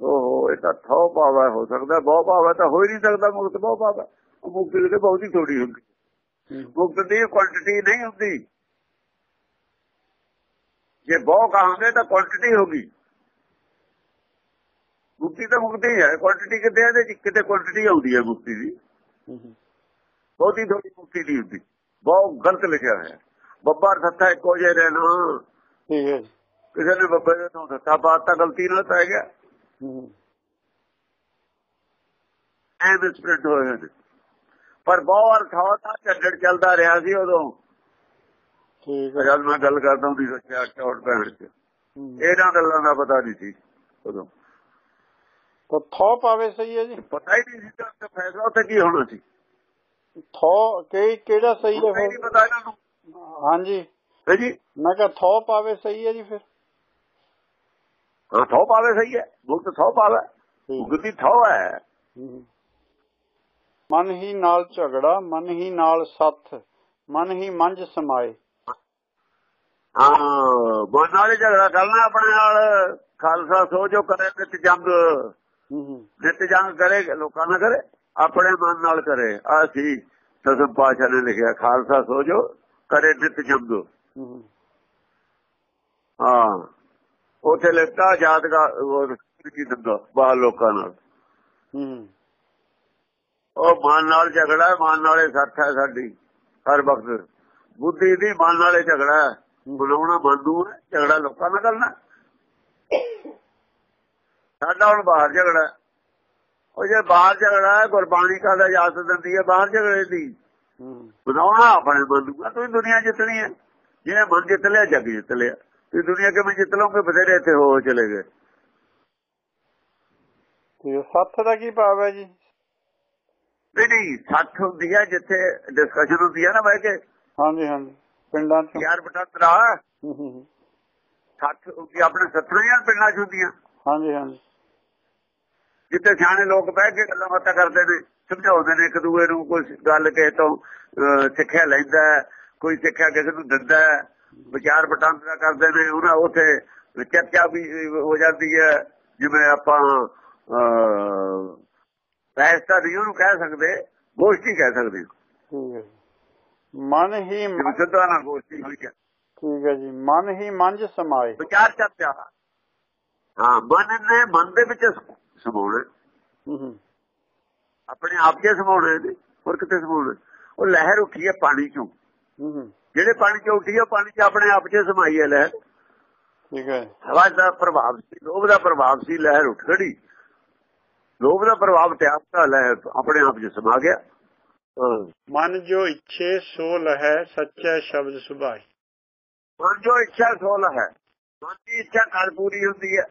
ਓਹੋ, ਇਹ ਤਾਂ ਥੋ ਪਾਵਾ ਹੋ ਸਕਦਾ ਬਹੁ ਪਾਵਾ ਤਾਂ ਹੋ ਹੀ ਨਹੀਂ ਸਕਦਾ, ਮੁਕਤ ਬਹੁ ਪਾਵਾ ਉਹ ਮੁਕਤੀ ਦੇ ਬਹੁਤ ਹੀ ਥੋੜੀ ਹੁੰਦੀ ਮੁਕਤ ਦੀ ਕੁਆਂਟੀਟੀ ਨਹੀਂ ਹੁੰਦੀ। ਜੇ ਬਹੁ ਕਹਾਂਗੇ ਤਾਂ ਕੁਆਂਟੀਟੀ ਹੋਗੀ ਮੁਕਤੀ ਤਾਂ ਮੁਕਤੀ ਹੈ। ਕੁਆਂਟੀਟੀ ਕਿਤੇ ਇਹਦੇ ਚ ਕਿਤੇ ਕੁਆਂਟੀਟੀ ਆਉਂਦੀ ਹੈ ਮੁਕਤੀ ਦੀ। ਹੂੰ ਹੂੰ। ਬਹੁਤੀ ਥੋੜੀ ਮੁਕਤੀ ਨਹੀਂ ਹੁੰਦੀ। ਬਹੁਤ ਗਲਤ ਲਿਖਿਆ ਹੋਇਆ ਬੱਬਾ ਸੱਤਾ ਇੱਕੋ ਜਿਹੇ ਰਹਿਣਾ ਠੀਕ ਹੈ। ਜੀ ਕਿਸੇ ਨੇ ਬੱਬੇ ਦੇ ਤੋਂ ਸੱਤਾ ਬਾਤ ਤਾਂ ਗਲਤੀ ਨਾਲ ਪੈ ਗਿਆ। ਐਵੇਂ ਸਪ੍ਰਿੰਟ ਹੋਏ ਨੇ। ਪਰ ਬਹੁਤ ਅਰਥ ਹੋਤਾ ਝੱਡੜ ਚੱਲਦਾ ਰਿਹਾ ਸੀ ਉਦੋਂ। ਠੀਕ ਹੈ। ਜਦ ਮੈਂ ਗੱਲ ਕਰਦਾ ਹੁੰਦੀ ਸੱਚਿਆ ਚੌੜ ਪੈਣ ਚ। ਇਹਨਾਂ ਗੱਲਾਂ ਦਾ ਪਤਾ ਨਹੀਂ ਸੀ ਉਦੋਂ। ਤਾਂ ਥੋ ਪਾਵੇ ਸਹੀ ਹੈ ਜੀ। ਪਤਾ ਹੀ ਨਹੀਂ ਸੀ ਉੱਥੇ ਫੈਸਲਾ ਉੱਥੇ ਕੀ ਹੋਣਾ ਸੀ। ਥੋ ਕਿ ਕਿਹੜਾ ਸਹੀ ਹੈ ਨਹੀਂ ਫਿਰ ਪਤਾ ਇਹਨਾਂ ਨੂੰ। ਹਾਂਜੀ। ਹੈ ਜੀ। ਮੈਂ ਕਿਹਾ ਥੋ ਪਾਵੇ ਸਹੀ ਹੈ ਜੀ ਫਿਰ। ਹਾਂ ਥੋ ਪਾਵੇ ਸਹੀ ਹੈ। ਮੁਕਤ ਥੋ ਪਾਵੇ। ਮੁਕਤੀ ਥੋ ਹੈ। ਮਨ ਹੀ ਨਾਲ ਝਗੜਾ ਮਨ ਹੀ ਨਾਲ ਸੱਥ ਮਨ ਹੀ ਮੰਝ ਸਮਾਏ। ਹਾਂ ਨਾਲ ਹੀ ਝਗੜਾ ਕਰਨਾ ਆਪਣੇ ਨਾਲ। ਖਾਲਸਾ ਸੋਚੋ ਕਰੇ ਨਿਤ ਜੰਗ। ਨਿਤ ਜੰਗ ਕਰੇ ਲੋਕਾਂ ਨਾਲ ਕਰੇ ਆਪਣੇ ਮਨ ਨਾਲ ਕਰੇ। ਆ ਸੀ ਦਸਮ ਪਾਸ਼ਾ ਨੇ ਲਿਖਿਆ ਖਾਲਸਾ ਸੋਚੋ ਕਰੇ ਨਿਤ ਜੰਗ। ਹਾਂ ਉਥੇ ਲਿਖਤਾ ਉਹ ਕੀ ਦਿੰਦਾ ਬਾਹਰ ਲੋਕਾਂ ਨਾਲ। ਹਮ। ਉਹ ਮਨ ਨਾਲ ਝਗੜਾ ਹੈ, ਮਨ ਨਾਲੇ ਸੱਠ ਹੈ ਸਾਡੀ ਹਰ ਵਕਤ। ਬੁੱਧੀ ਦੀ ਮਨ ਨਾਲੇ ਝਗੜਾ ਹੈ। ਬਣਾਉਣਾ ਹੈ, ਝਗੜਾ ਲੋਕਾਂ ਨਾਲ ਕਰਨਾ। ਸਾਡਾ ਹੁਣ ਬਾਹਰ ਝਗੜਾ। ਉਹ ਜੇ ਬਾਹਰ ਝਗੜਾ ਹੈ ਗੁਰਬਾਣੀ ਕਾਹਦਾ ਇਜਾਜ਼ਤ ਦਿੰਦੀ ਹੈ ਬਾਹਰ ਝਗੜੇ ਦੀ। ਬਣਾਉਣਾ ਆਪਣੇ ਨੂੰ ਤੁਸੀਂ ਦੁਨੀਆ ਜਿੱਤਣੀ ਹੈ। ਜਿਹਨੇ ਮਨ ਜਿੱਤ ਲਿਆ ਜੱਗ ਜਿੱਤ ਲਿਆ। ਤੁਸੀਂ ਦੁਨੀਆ ਕਿਵੇਂ ਜਿੱਤ ਲਓਗੇ ਬਥੇਰੇ ਇੱਥੇ ਹੋ ਚਲੇ ਗਏ। ਤੇ ਸੱਥ ਦਾ ਕੀ ਭਾਵ ਹੈ ਜੀ? ਨਹੀਂ ਨਹੀਂ ਸੱਚ ਹੁੰਦੀ ਹੈ ਜਿੱਥੇ ਡਿਸਕਸ਼ਨ ਹੁੰਦੀ ਹੈ ਨਾ ਬਹਿ ਕੇ। ਹਾਂਜੀ ਹਾਂਜੀ ਪਿੰਡਾਂ ਚ। ਯਾਰ ਬਟਾ ਤਰਾ। ਹਮ, ਹਮ, ਹਮ। ਸੱਚ ਹੁੰਦੀ ਆਪਣੇ ਸੱਤਰਾਂ ਯਾਰ ਪਿੰਡਾਂ ਚ ਹੁੰਦੀਆਂ। ਹਾਂਜੀ ਹਾਂਜੀ। ਜਿੱਥੇ ਸਿਆਣੇ ਲੋਕ ਬਹਿ ਕੇ ਗੱਲਾਂ ਬਾਤਾਂ ਕਰਦੇ ਨੇ ਸਮਝਾਉਂਦੇ ਨੇ ਇੱਕ ਦੂਏ ਨੂੰ ਕੋਈ ਗੱਲ ਕਿਸੇ ਤੋਂ ਸਿੱਖਿਆ ਲੈਂਦਾ ਕੋਈ ਸਿੱਖਿਆ ਕਿਸੇ ਨੂੰ ਦਿੰਦਾ ਵਿਚਾਰ ਵਟਾਂਦਰਾ ਕਰਦੇ ਨੇ ਉਹਨਾਂ ਉਥੇ ਚਰਚਾ ਵੀ ਹੋ ਜਾਂਦੀ ਹੈ ਜਿਵੇਂ ਆਪਾਂ ਫੈਸਲਾ ਨਹੀਂ ਉਹਨੂੰ ਕਹਿ ਸਕਦੇ ਗੋਸ਼ਟੀ ਕਹਿ ਸਕਦੇ। ਹਾਂ। ਠੀਕ ਹੈ ਜੀ। ਮਨ ਹੀ ਸਿੱਧਾ ਨਾਲ ਗੋਸ਼ਟੀ ਹੋਈ ਠੀਕ ਹੈ ਜੀ। ਮਨ ਹੀ ਮੰਝ ਸਮਾਏ। ਵਿਚਾਰ ਚਰਚਾ। ਹਾਂ ਮਨ ਨੇ ਮਨ ਦੇ ਵਿੱਚ ਸਮਾਉਣਾ। ਆਪਣੇ ਆਪ ਕੇ ਸਮਾਉਣੇ ਨੇ ਹੋਰ ਕਿਤੇ ਸਮਾਉਣੇ? ਉਹ ਲਹਿਰ ਉੱਠੀ ਹੈ ਪਾਣੀ ਚੋਂ। ਜਿਹੜੇ ਪਾਣੀ ਚੋਂ ਉੱਠੀ ਹੈ ਪਾਣੀ ਚ ਆਪਣੇ ਆਪ ਚ ਸਮਾਈ ਹੈ ਲਹਿਰ। ਠੀਕ ਹੈ। ਹਵਾ ਦਾ ਪ੍ਰਭਾਵ ਸੀ ਲੋਭ ਦਾ ਪ੍ਰਭਾਵ ਸੀ ਲਹਿਰ ਉੱਠ ਖੜੀ। ਲੋਭ ਦਾ ਪ੍ਰਭਾਵ ਤਿਆਗ ਦਾ ਲਹਿਰ ਆਪਣੇ ਆਪ ਚ ਸਮਾ ਗਿਆ। ਮਨ ਜੋ ਇੱਛੇ ਸੋ ਲਹੈ ਸੱਚਾ ਸ਼ਬਦ ਸੁਭਾਈ। ਮਨ ਜੋ ਇੱਛਾ ਸੋਲ ਹੈ ਮਨ ਦੀ ਇੱਛਾ ਕੱਲ ਪੂਰੀ ਹੁੰਦੀ ਹੈ।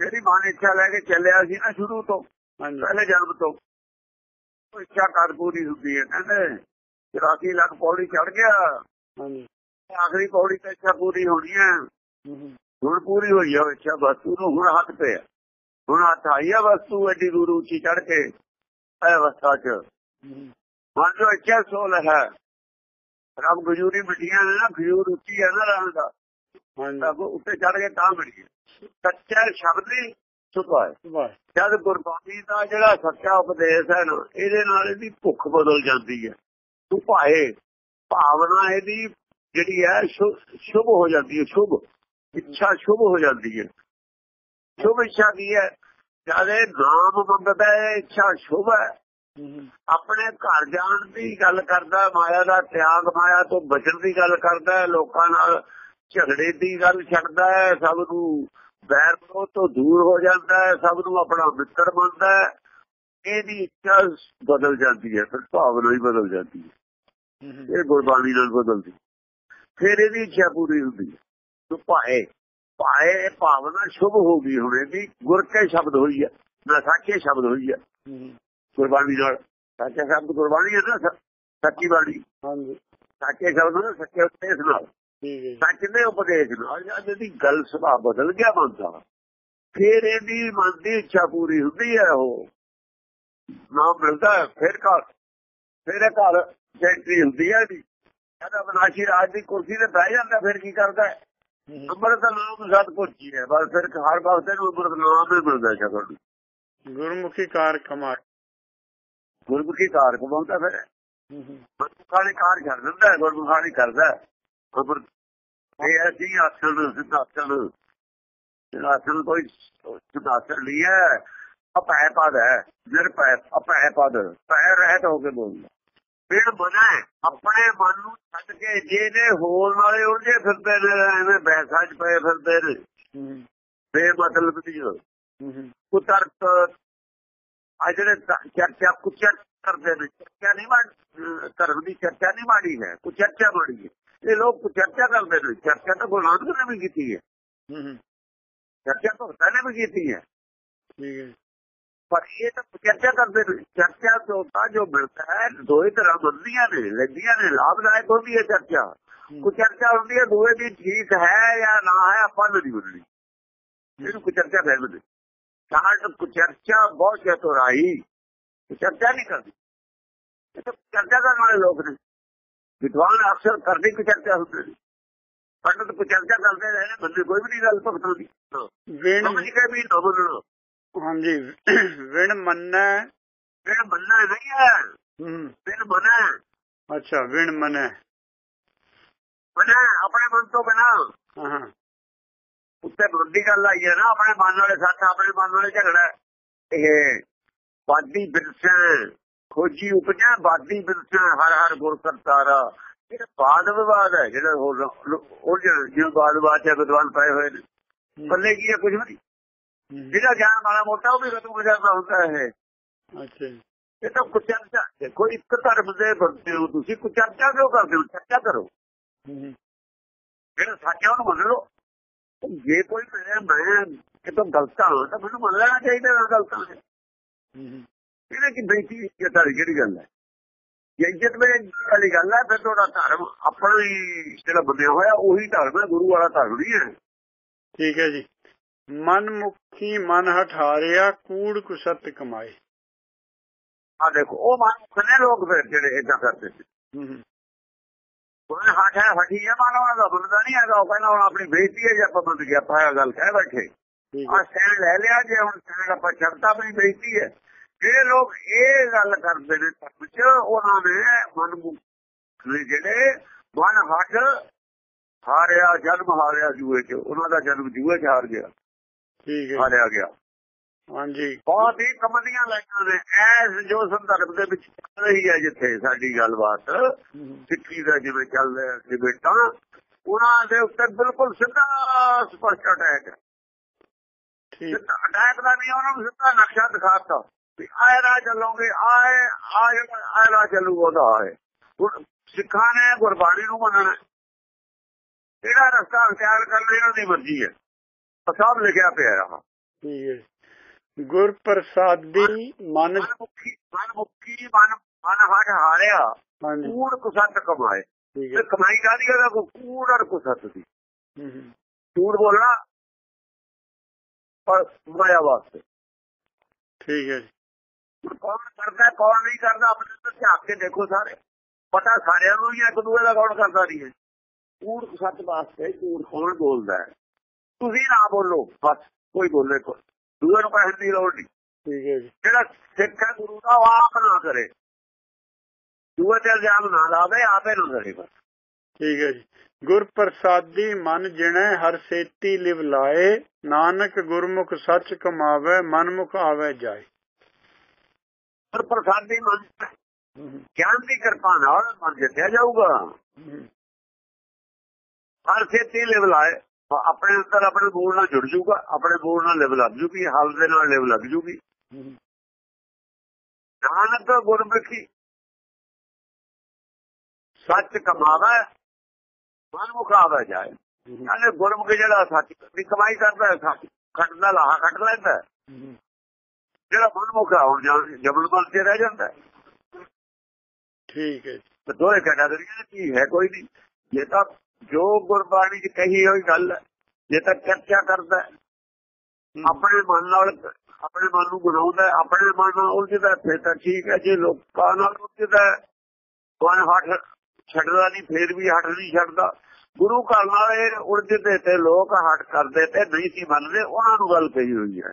ਜਿਹੜੀ ਮਨ ਇੱਛਾ ਲੈ ਕੇ ਚੱਲਿਆ ਸੀ ਨਾ ਸ਼ੁਰੂ ਤੋਂ ਪਹਿਲੇ ਜਨਮ ਤੋਂ ਉਹ ਇੱਛਾ ਕਰ ਪੂਰੀ ਹੁੰਦੀ ਹੈ। ਕਹਿੰਦੇ 84 ਲੱਖ ਪੌੜੀ ਚੜ ਗਿਆ। ਹਾਂਜੀ। ਆਖਰੀ ਪੌੜੀ ਤੇ ਇੱਛਾ ਪੂਰੀ ਹੋਣੀ ਹੈ। ਹੁਣ ਪੂਰੀ ਹੋਈ ਹੈ ਇੱਛਾ ਨੂੰ ਹੁਣ ਹੱਥ ਪਿਆ। ਹੁਣ ਹੱਥ ਆਈ ਹੈ ਵਸਤੂ ਐਡੀ ਦੂਰ ਉੱਚੀ ਚੜ ਕੇ ਇਹ ਅਵਸਥਾ 'ਚ। ਮਨ ਜੋ ਇੱਛਾ ਸੋਲ ਹੈ ਰੱਬ ਗਜੂਰੀ ਮਿੱਟੀਆਂ ਨੇ ਨਾ ਖਜੂਰ ਉੱਚੀ ਹੈ ਨਾ ਰਾਂ ਦਾ। ਰੱਬ ਉੱਤੇ ਚੜ ਕੇ ਤਾਂ ਮਿੱਟੀ ਸੱਚਾ ਸ਼ਬਦ ਹੀ ਸੁਭਾਈ ਜਦ ਗੁਰਬਾਣੀ ਦਾ ਜਿਹੜਾ ਸੱਚਾ ਉਪਦੇਸ਼ ਹੈ ਨਾ ਇਹਦੇ ਨਾਲ ਇਹਦੀ ਭੁੱਖ ਬਦਲ ਜਾਂਦੀ ਹੈ। ਤੂੰ ਭਾਏ ਭਾਵਨਾ ਇਹਦੀ ਜਿਹੜੀ ਹੈ ਸ਼ੁਭ ਹੋ ਜਾਂਦੀ ਹੈ ਸ਼ੁਭ। ਇੱਛਾ ਸ਼ੁਭ ਹੋ ਜਾਂਦੀ ਹੈ। ਸ਼ੁਭ ਇੱਛਾ ਕੀ ਹੈ? ਜਦ ਇਹ ਨਾਮ ਮੰਗਦਾ ਹੈ ਇੱਛਾ ਸ਼ੁਭ ਹੈ। ਆਪਣੇ ਘਰ ਜਾਣ ਦੀ ਗੱਲ ਕਰਦਾ ਮਾਇਆ ਦਾ ਤਿਆਗ ਮਾਇਆ ਤੋਂ ਬਚਣ ਦੀ ਗੱਲ ਕਰਦਾ ਲੋਕਾਂ ਨਾਲ ਝਗੜੇ ਦੀ ਗੱਲ ਛੱਡਦਾ ਹੈ ਸਭ ਨੂੰ ਵੈਰ ਵਿਰੋਧ ਤੋਂ ਦੂਰ ਹੋ ਜਾਂਦਾ ਹੈ ਸਭ ਨੂੰ ਆਪਣਾ ਮਿੱਤਰ ਮੰਨਦਾ ਹੈ। ਇਹਦੀ ਇੱਛਾ ਬਦਲ ਜਾਂਦੀ ਹੈ ਫਿਰ ਭਾਵਨਾ ਹੀ ਬਦਲ ਜਾਂਦੀ ਹੈ। ਇਹ ਗੁਰਬਾਣੀ ਨਾਲ ਬਦਲਦੀ ਫਿਰ ਇਹਦੀ ਇੱਛਾ ਪੂਰੀ ਹੁੰਦੀ ਹੈ। ਤੋ ਭਾਏ। ਭਾਏ ਭਾਵਨਾ ਸ਼ੁਭ ਹੋ ਗਈ ਹੁਣ ਇਹਦੀ। ਗੁਰ ਕੇ ਸ਼ਬਦ ਹੋਈ ਹੈ ਨਾ ਸਾਚੇ ਸ਼ਬਦ ਹੋਈ ਹੈ। ਗੁਰਬਾਣੀ ਨਾਲ। ਸੱਚਾ ਸ਼ਬਦ ਗੁਰਬਾਣੀ ਹੈ ਨਾ ਸੱਚੀ ਬਾਣੀ। ਹਾਂਜੀ। ਸੱਚੇ ਸ਼ਬਦ ਨਾਲ ਸੱਚੇ ਉਪਦੇਸ਼ ਨਾਲ। ਸੱਚ ਦੇ ਉਪਦੇਸ਼ ਨਾਲ? ਜਦ ਗੱਲ ਸੁਭਾਅ ਬਦਲ ਗਿਆ ਮਨ ਦਾ। ਫਿਰ ਇਹਦੀ ਮਨ ਦੀ ਇੱਛਾ ਪੂਰੀ ਹੁੰਦੀ ਹੈ ਉਹ। ਨਾਮ ਮਿਲਦਾ ਫਿਰ ਘਰ। ਫਿਰ ਘਰ ਜੈਂਟਰੀ ਹੁੰਦੀ ਹੈ ਇਹਦੀ। ਜਦ ਅਬਨਾਸ਼ੀ ਰਾਜ ਦੀ ਕੁਰਸੀ ਤੇ ਬਹਿ ਜਾਂਦਾ ਫਿਰ ਕੀ ਕਰਦਾ? ਹੈ ਅੰਮ੍ਰਿਤ ਨਾਮ ਸਤਪੁਰ ਜੀ ਹੈ ਬਸ ਫਿਰ ਹਰ ਵਕਤ ਨੂੰ ਅੰਮ੍ਰਿਤ ਨਾਮ ਹੀ ਮਿਲਦਾ ਸ਼ਕਲ ਨੂੰ ਗੁਰਮੁਖੀ ਕਾਰ ਕਮਾਈ ਗੁਰਮੁਖੀ ਕਾਰ ਕਮਾਉਂਦਾ ਫਿਰ? ਹਮ, ਹਮ। ਗੁਰਮੁਖਾਂ ਨੇ ਕਾਰ ਛੱਡ ਦਿੰਦਾ ਹੈ, ਗੁਰਮੁਖਾਂ ਨੇ ਕਰਦਾ। ਅੰਮ੍ਰਿਤ ਇਹ ਅਸੀਂ ਆਸਣ ਸਿਧਾਸਣ। ਸਿਧਾਸਣ ਕੋਈ ਸਿਧਾਸਣ ਨਹੀਂ ਹੈ ਅਪੈ ਪਦ ਹੈ ਨਿਰਪੈ ਅਪੈ ਪਦ ਪੈ ਰਹਿਤ ਹੋ ਕੇ ਬੋਲਦਾ। ਫਿਰ ਮਨਾ ਆਪਣੇ ਮਨ ਨੂੰ ਛੱਡ ਕੇ ਜਿਹਦੇ ਹੋਰ ਨਾਲੇ ਉਲਝੇ ਫਿਰਦੇ ਨੇ ਐਵੇਂ ਬੈਸਾਂ 'ਚ ਪਏ ਫਿਰਦੇ ਨੇ। ਹਮ। ਬੇਮਤਲਬ ਦੀ ਹਮ। ਕੁਤਰਕ ਆ ਜਿਹੜੇ ਤ- ਚਰਚਾ ਕੁਚਰ ਕਰਦੇ ਨੇ ਚਰਚਾ ਨਹੀਂ ਮਾੜੀ ਧਰਮ ਦੀ ਚਰਚਾ ਨਹੀਂ ਮਾੜੀ ਹੈ ਕੁਚਰਚਾ ਮਾੜੀ ਹੈ। ਇਹ ਲੋਕ ਕੁਚਰਚਾ ਕਰਦੇ ਨੇ। ਚਰਚਾ ਤਾਂ ਗੁਰੂ ਨਾਨਕ ਨੇ ਵੀ ਕੀਤੀ ਹੈ। ਚਰਚਾ ਭਗਤਾਂ ਨੇ ਵੀ ਕੀਤੀ ਹੈ। ਠੀਕ ਹੈ। ਪਰ ਇਹ ਤਾਂ ਚਰਚਾ ਕਰਦੇ ਨੇ। ਚਰਚਾ ਤੋਂ ਤਾਂ ਜੋ ਮਿਲਦਾ ਹੈ ਦੋਏ ਤਰ੍ਹਾਂ ਮੰਨਦੀਆਂ ਨੇ ਲੈਂਦੀਆਂ ਨੇ ਲਾਭਦਾਇਕ ਹੁੰਦੀ ਹੈ ਚਰਚਾ। ਕੋਈ ਚਰਚਾ ਹੁੰਦੀ ਹੈ ਦੂਏ ਦੀ ਠੀਕ ਹੈ ਜਾਂ ਨਾ ਹੈ ਆਪਾਂ ਨੂੰ ਨਹੀਂ ਬੋਲਣੀ ਇਹਨੂੰ ਕੋਈ ਚਰਚਾ ਕਹਿੰਦੇ ਨੇ ਸਾਡ ਕੋ ਚਰਚਾ ਬਹੁਤ ਚਤੁਰਾਈ। ਚਰਚਾ ਨਹੀਂ ਕਰਦੀ। ਇਹ ਤਾਂ ਚਰਚਾ ਕਰਨ ਵਾਲੇ ਲੋਕ ਨੇ। ਵਿਦਵਾਨ ਅਕਸਰ ਕਰਦੇ ਕੋਈ ਚਰਚਾ ਹੁੰਦੇ ਨੇ। ਪੰਡਤ ਕੋ ਚਰਚਾ ਕਰਦੇ ਰਹੇ ਬੰਦੇ ਕੋਈ ਵੀ ਨਹੀਂ ਗੱਲ ਭਗਤਾਂ ਦੀ ਵਿਣ ਸਮਝ ਕੇ ਵੀ ਨਾ ਬੋਲਣਾ। ਹਾਂਜੀ ਵਿਣ ਮੰਨੈ ਜਿਹੜਾ ਮੰਨਣਾ ਨਹੀਂ ਹੈ ਹੂੰ ਫਿਰ ਮਨਾ ਅੱਛਾ ਵਿਣ ਮੰਨੈ ਮਨਾ ਆਪਣੇ ਮਨ ਤੋਂ ਬਿਨਾ ਹਾਂ ਉੱਤੇ ਵੱਡੀ ਗੱਲ ਆਈ ਹੈ ਨਾ ਆਪਣੇ ਮਨ ਵਾਲੇ ਸੱਚ ਆਪਣੇ ਮਨ ਵਾਲੇ ਝਗੜਾ ਇਹ ਬਾਦੀ ਬਿਰਸਾ ਖੋਜੀ ਉਪਜਾ ਬਾਦੀ ਬਿਰਸਾ ਹਰ ਹਰ ਗੁਰ ਕਰਤਾਰਾ ਇਹ ਬਾਦ ਵਿਵਾਦ ਹੈ ਜਿਹੜਾ ਹੋਰ ਉਹ ਜਿਹੜਾ ਬਾਦ ਵਿਵਾਦ ਹੈ ਵਿਦਵਾਨ ਪਏ ਹੋਏ ਨੇ ਬੱਲੇ ਕੀ ਹੈ ਕੁਝ ਵੀ। ਜਿਹੜਾ ਗਿਆਨ ਵਾਲਾ ਮੋਟਾ ਉਹ ਵੀ ਰਤੂ ਗੁਜ਼ਾਰਦਾ ਹੁੰਦਾ ਹੈ ਅੱਛਾ ਇਹ ਤਾਂ ਕੁਝ ਚਰਚਾ ਦੇਖੋ ਇੱਕ ਧਰਮ ਦੇ ਬੰਦੇ ਹੋ ਤੁਸੀਂ ਕੁਝ ਚਰਚਾ ਕਿਉਂ ਕਰਦੇ ਹੋ? ਚਰਚਾ ਕਰੋ। ਜਿਹੜਾ ਸੱਚ ਉਹਨੂੰ ਮੰਨ ਲਓ। ਜੇ ਕੋਈ ਮੇਰੇ ਮੈਂ ਕਿਤੋਂ ਗਲਤ ਤਾਂ ਮੈਨੂੰ ਮੰਨ ਲੈਣਾ ਚਾਹੀਦਾ ਮੈਂ ਗਲਤ ਹਾਂ। ਇਹਦੇ ਕੀ ਬੇਇੱਜ਼ਤੀ ਇੱਜ਼ਤ ਵਾਲੀ ਕਿਹੜੀ ਗੱਲ ਹੈ? ਜੇ ਇੱਜ਼ਤ ਮੇਰੇ ਵਾਲੀ ਗੱਲ ਹੈ ਫਿਰ ਤੁਹਾਡਾ ਧਰਮ ਆਪਣਾ ਹੀ ਜਿਹੜਾ ਬਣਿਆ ਹੋਇਆ ਉਹੀ ਧਰਮ ਹੈ ਗੁਰੂ ਵਾਲਾ ਧਰਮ ਨਹੀਂ ਹੈ। ਠੀਕ ਹੈ ਜੀ। ਮਨ ਮੁਖੀ ਮਨ ਹਠਾਰਿਆ ਕੂੜ ਕੁਸਤ ਕਮਾਏ। ਆ ਦੇਖੋ ਉਹ ਮਨ ਨੇ ਲੋਕ ਫਿਰ ਜਿਹੜੇ ਇਦਾਂ ਕਰਦੇ ਸੀ। ਹੂੰ ਹੂੰ। ਉਹਨੇ ਹੱਥ ਹੈ ਫਟੀ ਹੈ ਮਾਨੋ ਦਾ ਬੰਦਾ ਨਹੀਂ ਹੈਗਾ। ਉਹ ਕਹਿੰਦਾ ਹੁਣ ਆਪਣੀ ਬੇਇੱਜ਼ਤੀ ਹੈ ਜੇ ਆਪਾਂ ਬੰਦ ਗਿਆ ਪਾਇਆ ਗੱਲ ਕਹਿ ਬੈਠੇ। ਆ ਸਟੈਂਡ ਲੈ ਲਿਆ ਜੇ ਹੁਣ ਸਟੈਂਡ ਆਪਾਂ ਛੱਡਤਾ ਆਪਣੀ ਬੇਇੱਜ਼ਤੀ ਹੈ। ਜਿਹੜੇ ਲੋਕ ਇਹ ਗੱਲ ਕਰਦੇ ਨੇ ਧਰਮ ਚ ਉਹਨਾਂ ਨੇ ਮਨ ਮੁਖ ਜਿਹੜੇ ਮਨ ਹੱਟ ਹਾਰਿਆ ਜਨਮ ਹਾਰਿਆ ਜੂਏ ਚ ਉਹਨਾਂ ਦਾ ਜਨਮ ਜੂਏ ਚ ਹਾਰ ਗਿਆ। ਠੀਕ ਹੈ ਹਾਰਿਆ ਗਿਆ। ਹਾਂਜੀ। ਬਹੁਤ ਹੀ ਕਮਦੀਆਂ ਲਾਈਆਂ ਨੇ। ਐਸ ਜੋ ਸੰਦਰਭ ਦੇ ਵਿੱਚ ਚੱਲ ਰਹੀ ਹੈ ਜਿੱਥੇ ਸਾਡੀ ਗੱਲਬਾਤ। ਸਿੱਖੀ ਦਾ ਜਿਵੇਂ ਚੱਲ ਰਿਹਾ ਡਿਬੇਟਾਂ ਉਹਨਾਂ ਦੇ ਉੱਤੇ ਬਿਲਕੁਲ ਸਿੱਧਾ ਸਪਸ਼ਟ ਅਟੈਕ ਹੈ। ਠੀਕ। ਅਟੈਕ ਦਾ ਨਹੀਂ ਉਹਨਾਂ ਨੂੰ ਸਿੱਧਾ ਨਕਸ਼ਾ ਦਿਖਾਤਾ ਵੀ ਆਏ ਰਾਹ ਚੱਲੋਗੇ ਆਏ ਆਏ ਆਏ ਰਾਹ ਚੱਲੂਗਾ ਉਹਦਾ ਆਏ। ਸਿੱਖਾਂ ਨੇ ਗੁਰਬਾਣੀ ਨੂੰ ਮੰਨਣਾ ਕਿਹੜਾ ਰਸਤਾ ਅਖਤਿਆਰ ਕਰਨਾ ਇਹਨਾਂ ਦੀ ਮਰਜ਼ੀ ਹੈ। ਸਭ ਲਿਖਿਆ ਪਿਆ ਰਹਾ ਠੀਕ ਹੈ ਗੁਰ ਪ੍ਰਸਾਦੀ ਮਨ ਮਨ ਮੁਖੀ ਮਨ ਮੁਖੀ ਮਨ ਮਨ ਹਟ ਹਾਰਿਆ ਕੂੜ ਕੁਸਤ ਕਮਾਏ। ਠੀਕ ਤੇ ਹੈ ਕਮਾਈ ਕਾਦੀ ਕੋ ਕੂੜ ਔਰ ਕੁਸਤ ਦੀ। ਹੂੰ ਹੂੰ। ਝੂਠ ਬੋਲਣਾ ਪਰ ਮਾਇਆ ਵਾਸਤੇ। ਠੀਕ ਹੈ ਜੀ। ਕੌਣ ਕਰਦਾ ਹੈ, ਕੌਣ ਨਹੀਂ ਕਰਦਾ ਆਪਣੇ ਤੇ ਝਾਕ ਕੇ ਦੇਖੋ ਸਾਰੇ। ਪਤਾ ਸਾਰਿਆਂ ਨੂੰ ਹੀ ਹੈ, ਇੱਕ ਦੂਏ ਦਾ ਕੌਣ ਕਰਦਾ ਨਹੀਂ ਹੈ। ਕੂੜ ਸੱਚ ਵਾਸਤੇ ਝੂਠ ਕੌਣ ਬੋਲਦਾ ਹੈ? ਤੁਸੀਂ ਨਾ ਬੋਲੋ ਬਸ ਕੋਈ ਬੋਲੇ ਕੋ ਦੂਏ ਨੂੰ ਕਹਿਣ ਦੀ ਲੋੜ ਨਹੀਂ। ਠੀਕ ਹੈ ਜੀ। ਜਿਹੜਾ ਸਿੱਖ ਹੈ ਗੁਰੂ ਦਾ ਆਪ ਨਾ ਕਰੇ। ਦੂਏ ਤੇ ਇਲਜ਼ਾਮ ਨਾ ਲਾਵੇ ਆਪੇ ਨਾ ਕਰੇ ਬਸ। ਠੀਕ ਹੈ ਜੀ। ਗੁਰ ਪ੍ਰਸਾਦੀ ਮਨ ਜਿਣੈ ਹਰ ਸੇਤੀ ਲਿਵ ਲਾਏ। ਨਾਨਕ ਗੁਰਮੁਖ ਸੱਚ ਕਮਾਵੇ ਮਨਮੁਖ ਆਵੇ ਜਾਏ। ਪਰ ਪ੍ਰਸਾਦੀ ਮਨ। ਗਿਆਨ ਦੀ ਕਿਰਪਾ ਨਾਲ ਮਨ ਜਿੱਤਿਆ ਜਾਊਗਾ। ਹਰ ਖੇਤੀ ਲਿਵ ਲਾਏ। ਆਪਣੇ ਅੰਦਰ ਆਪਣੇ ਮੂਲ ਨਾਲ ਜੁੜ ਜਾਊਗਾ ਆਪਣੇ ਮੂਲ ਨਾਲ ਲਿਵ ਲੱਗ ਜੂਗੀ ਹਲ ਦੇ ਨਾਲ ਲਿਵ ਲੱਗ ਜੂਗੀ। ਨਾਨਕ ਗੁਰਮੁਖੀ ਸੱਚ ਕਮਾਵੇ ਮਨਮੁਖ ਆਵੇ ਜਾਏ। ਕਹਿੰਦੇ ਗੁਰਮੁਖ ਜਿਹੜਾ ਸੱਚ ਦੀ ਕਮਾਈ ਕਰਦਾ ਸੱਚ ਖੱਟਦਾ ਲਾਹਾ ਖੱਟ ਲੈਂਦਾ। ਜਿਹੜਾ ਮਨਮੁਖ ਆ ਹੁਣ ਜਾਂ ਜਬਲ ਬਲ ਤੇ ਰਹਿ ਜਾਂਦਾ। ਠੀਕ ਹੈ ਜੀ ਤੇ ਦੋਏ ਕੈਟਾਗਰੀਆਂ ਕੀ ਹੈ ਕੋਈ ਨਹੀਂ ਇਹ ਤਾਂ ਜੋ ਗੁਰਬਾਣੀ 'ਚ ਕਹੀ ਹੋਈ ਗੱਲ ਹੈ ਜੇ ਤਾਂ ਚਰਚਾ ਕਰਦਾ। ਆਪਣੇ ਮਨ ਨਾਲ ਆਪਣੇ ਮਨ ਨੂੰ ਬਣਾਉਂਦਾ ਆਪਣੇ ਮਨ ਨਾਲ ਉਲਝਦਾ ਫਿਰ ਤਾਂ ਠੀਕ ਹੈ ਜੇ ਲੋਕਾਂ ਨਾਲ ਉਲਝਦਾ ਮਨ ਹੱਠ ਛੱਡਦਾ ਨਹੀਂ ਫੇਰ ਵੀ ਹੱਠ ਨਹੀਂ ਛੱਡਦਾ ਗੁਰੂ ਘਰ ਨਾਲ ਇਹ ਉਲਝਦੇ ਤੇ ਲੋਕ ਹੱਠ ਕਰਦੇ ਤੇ ਨਹੀਂ ਸੀ ਮੰਨਦੇ ਉਹਨਾਂ ਨੂੰ ਗੱਲ ਕਹੀ ਹੋਈ ਹੈ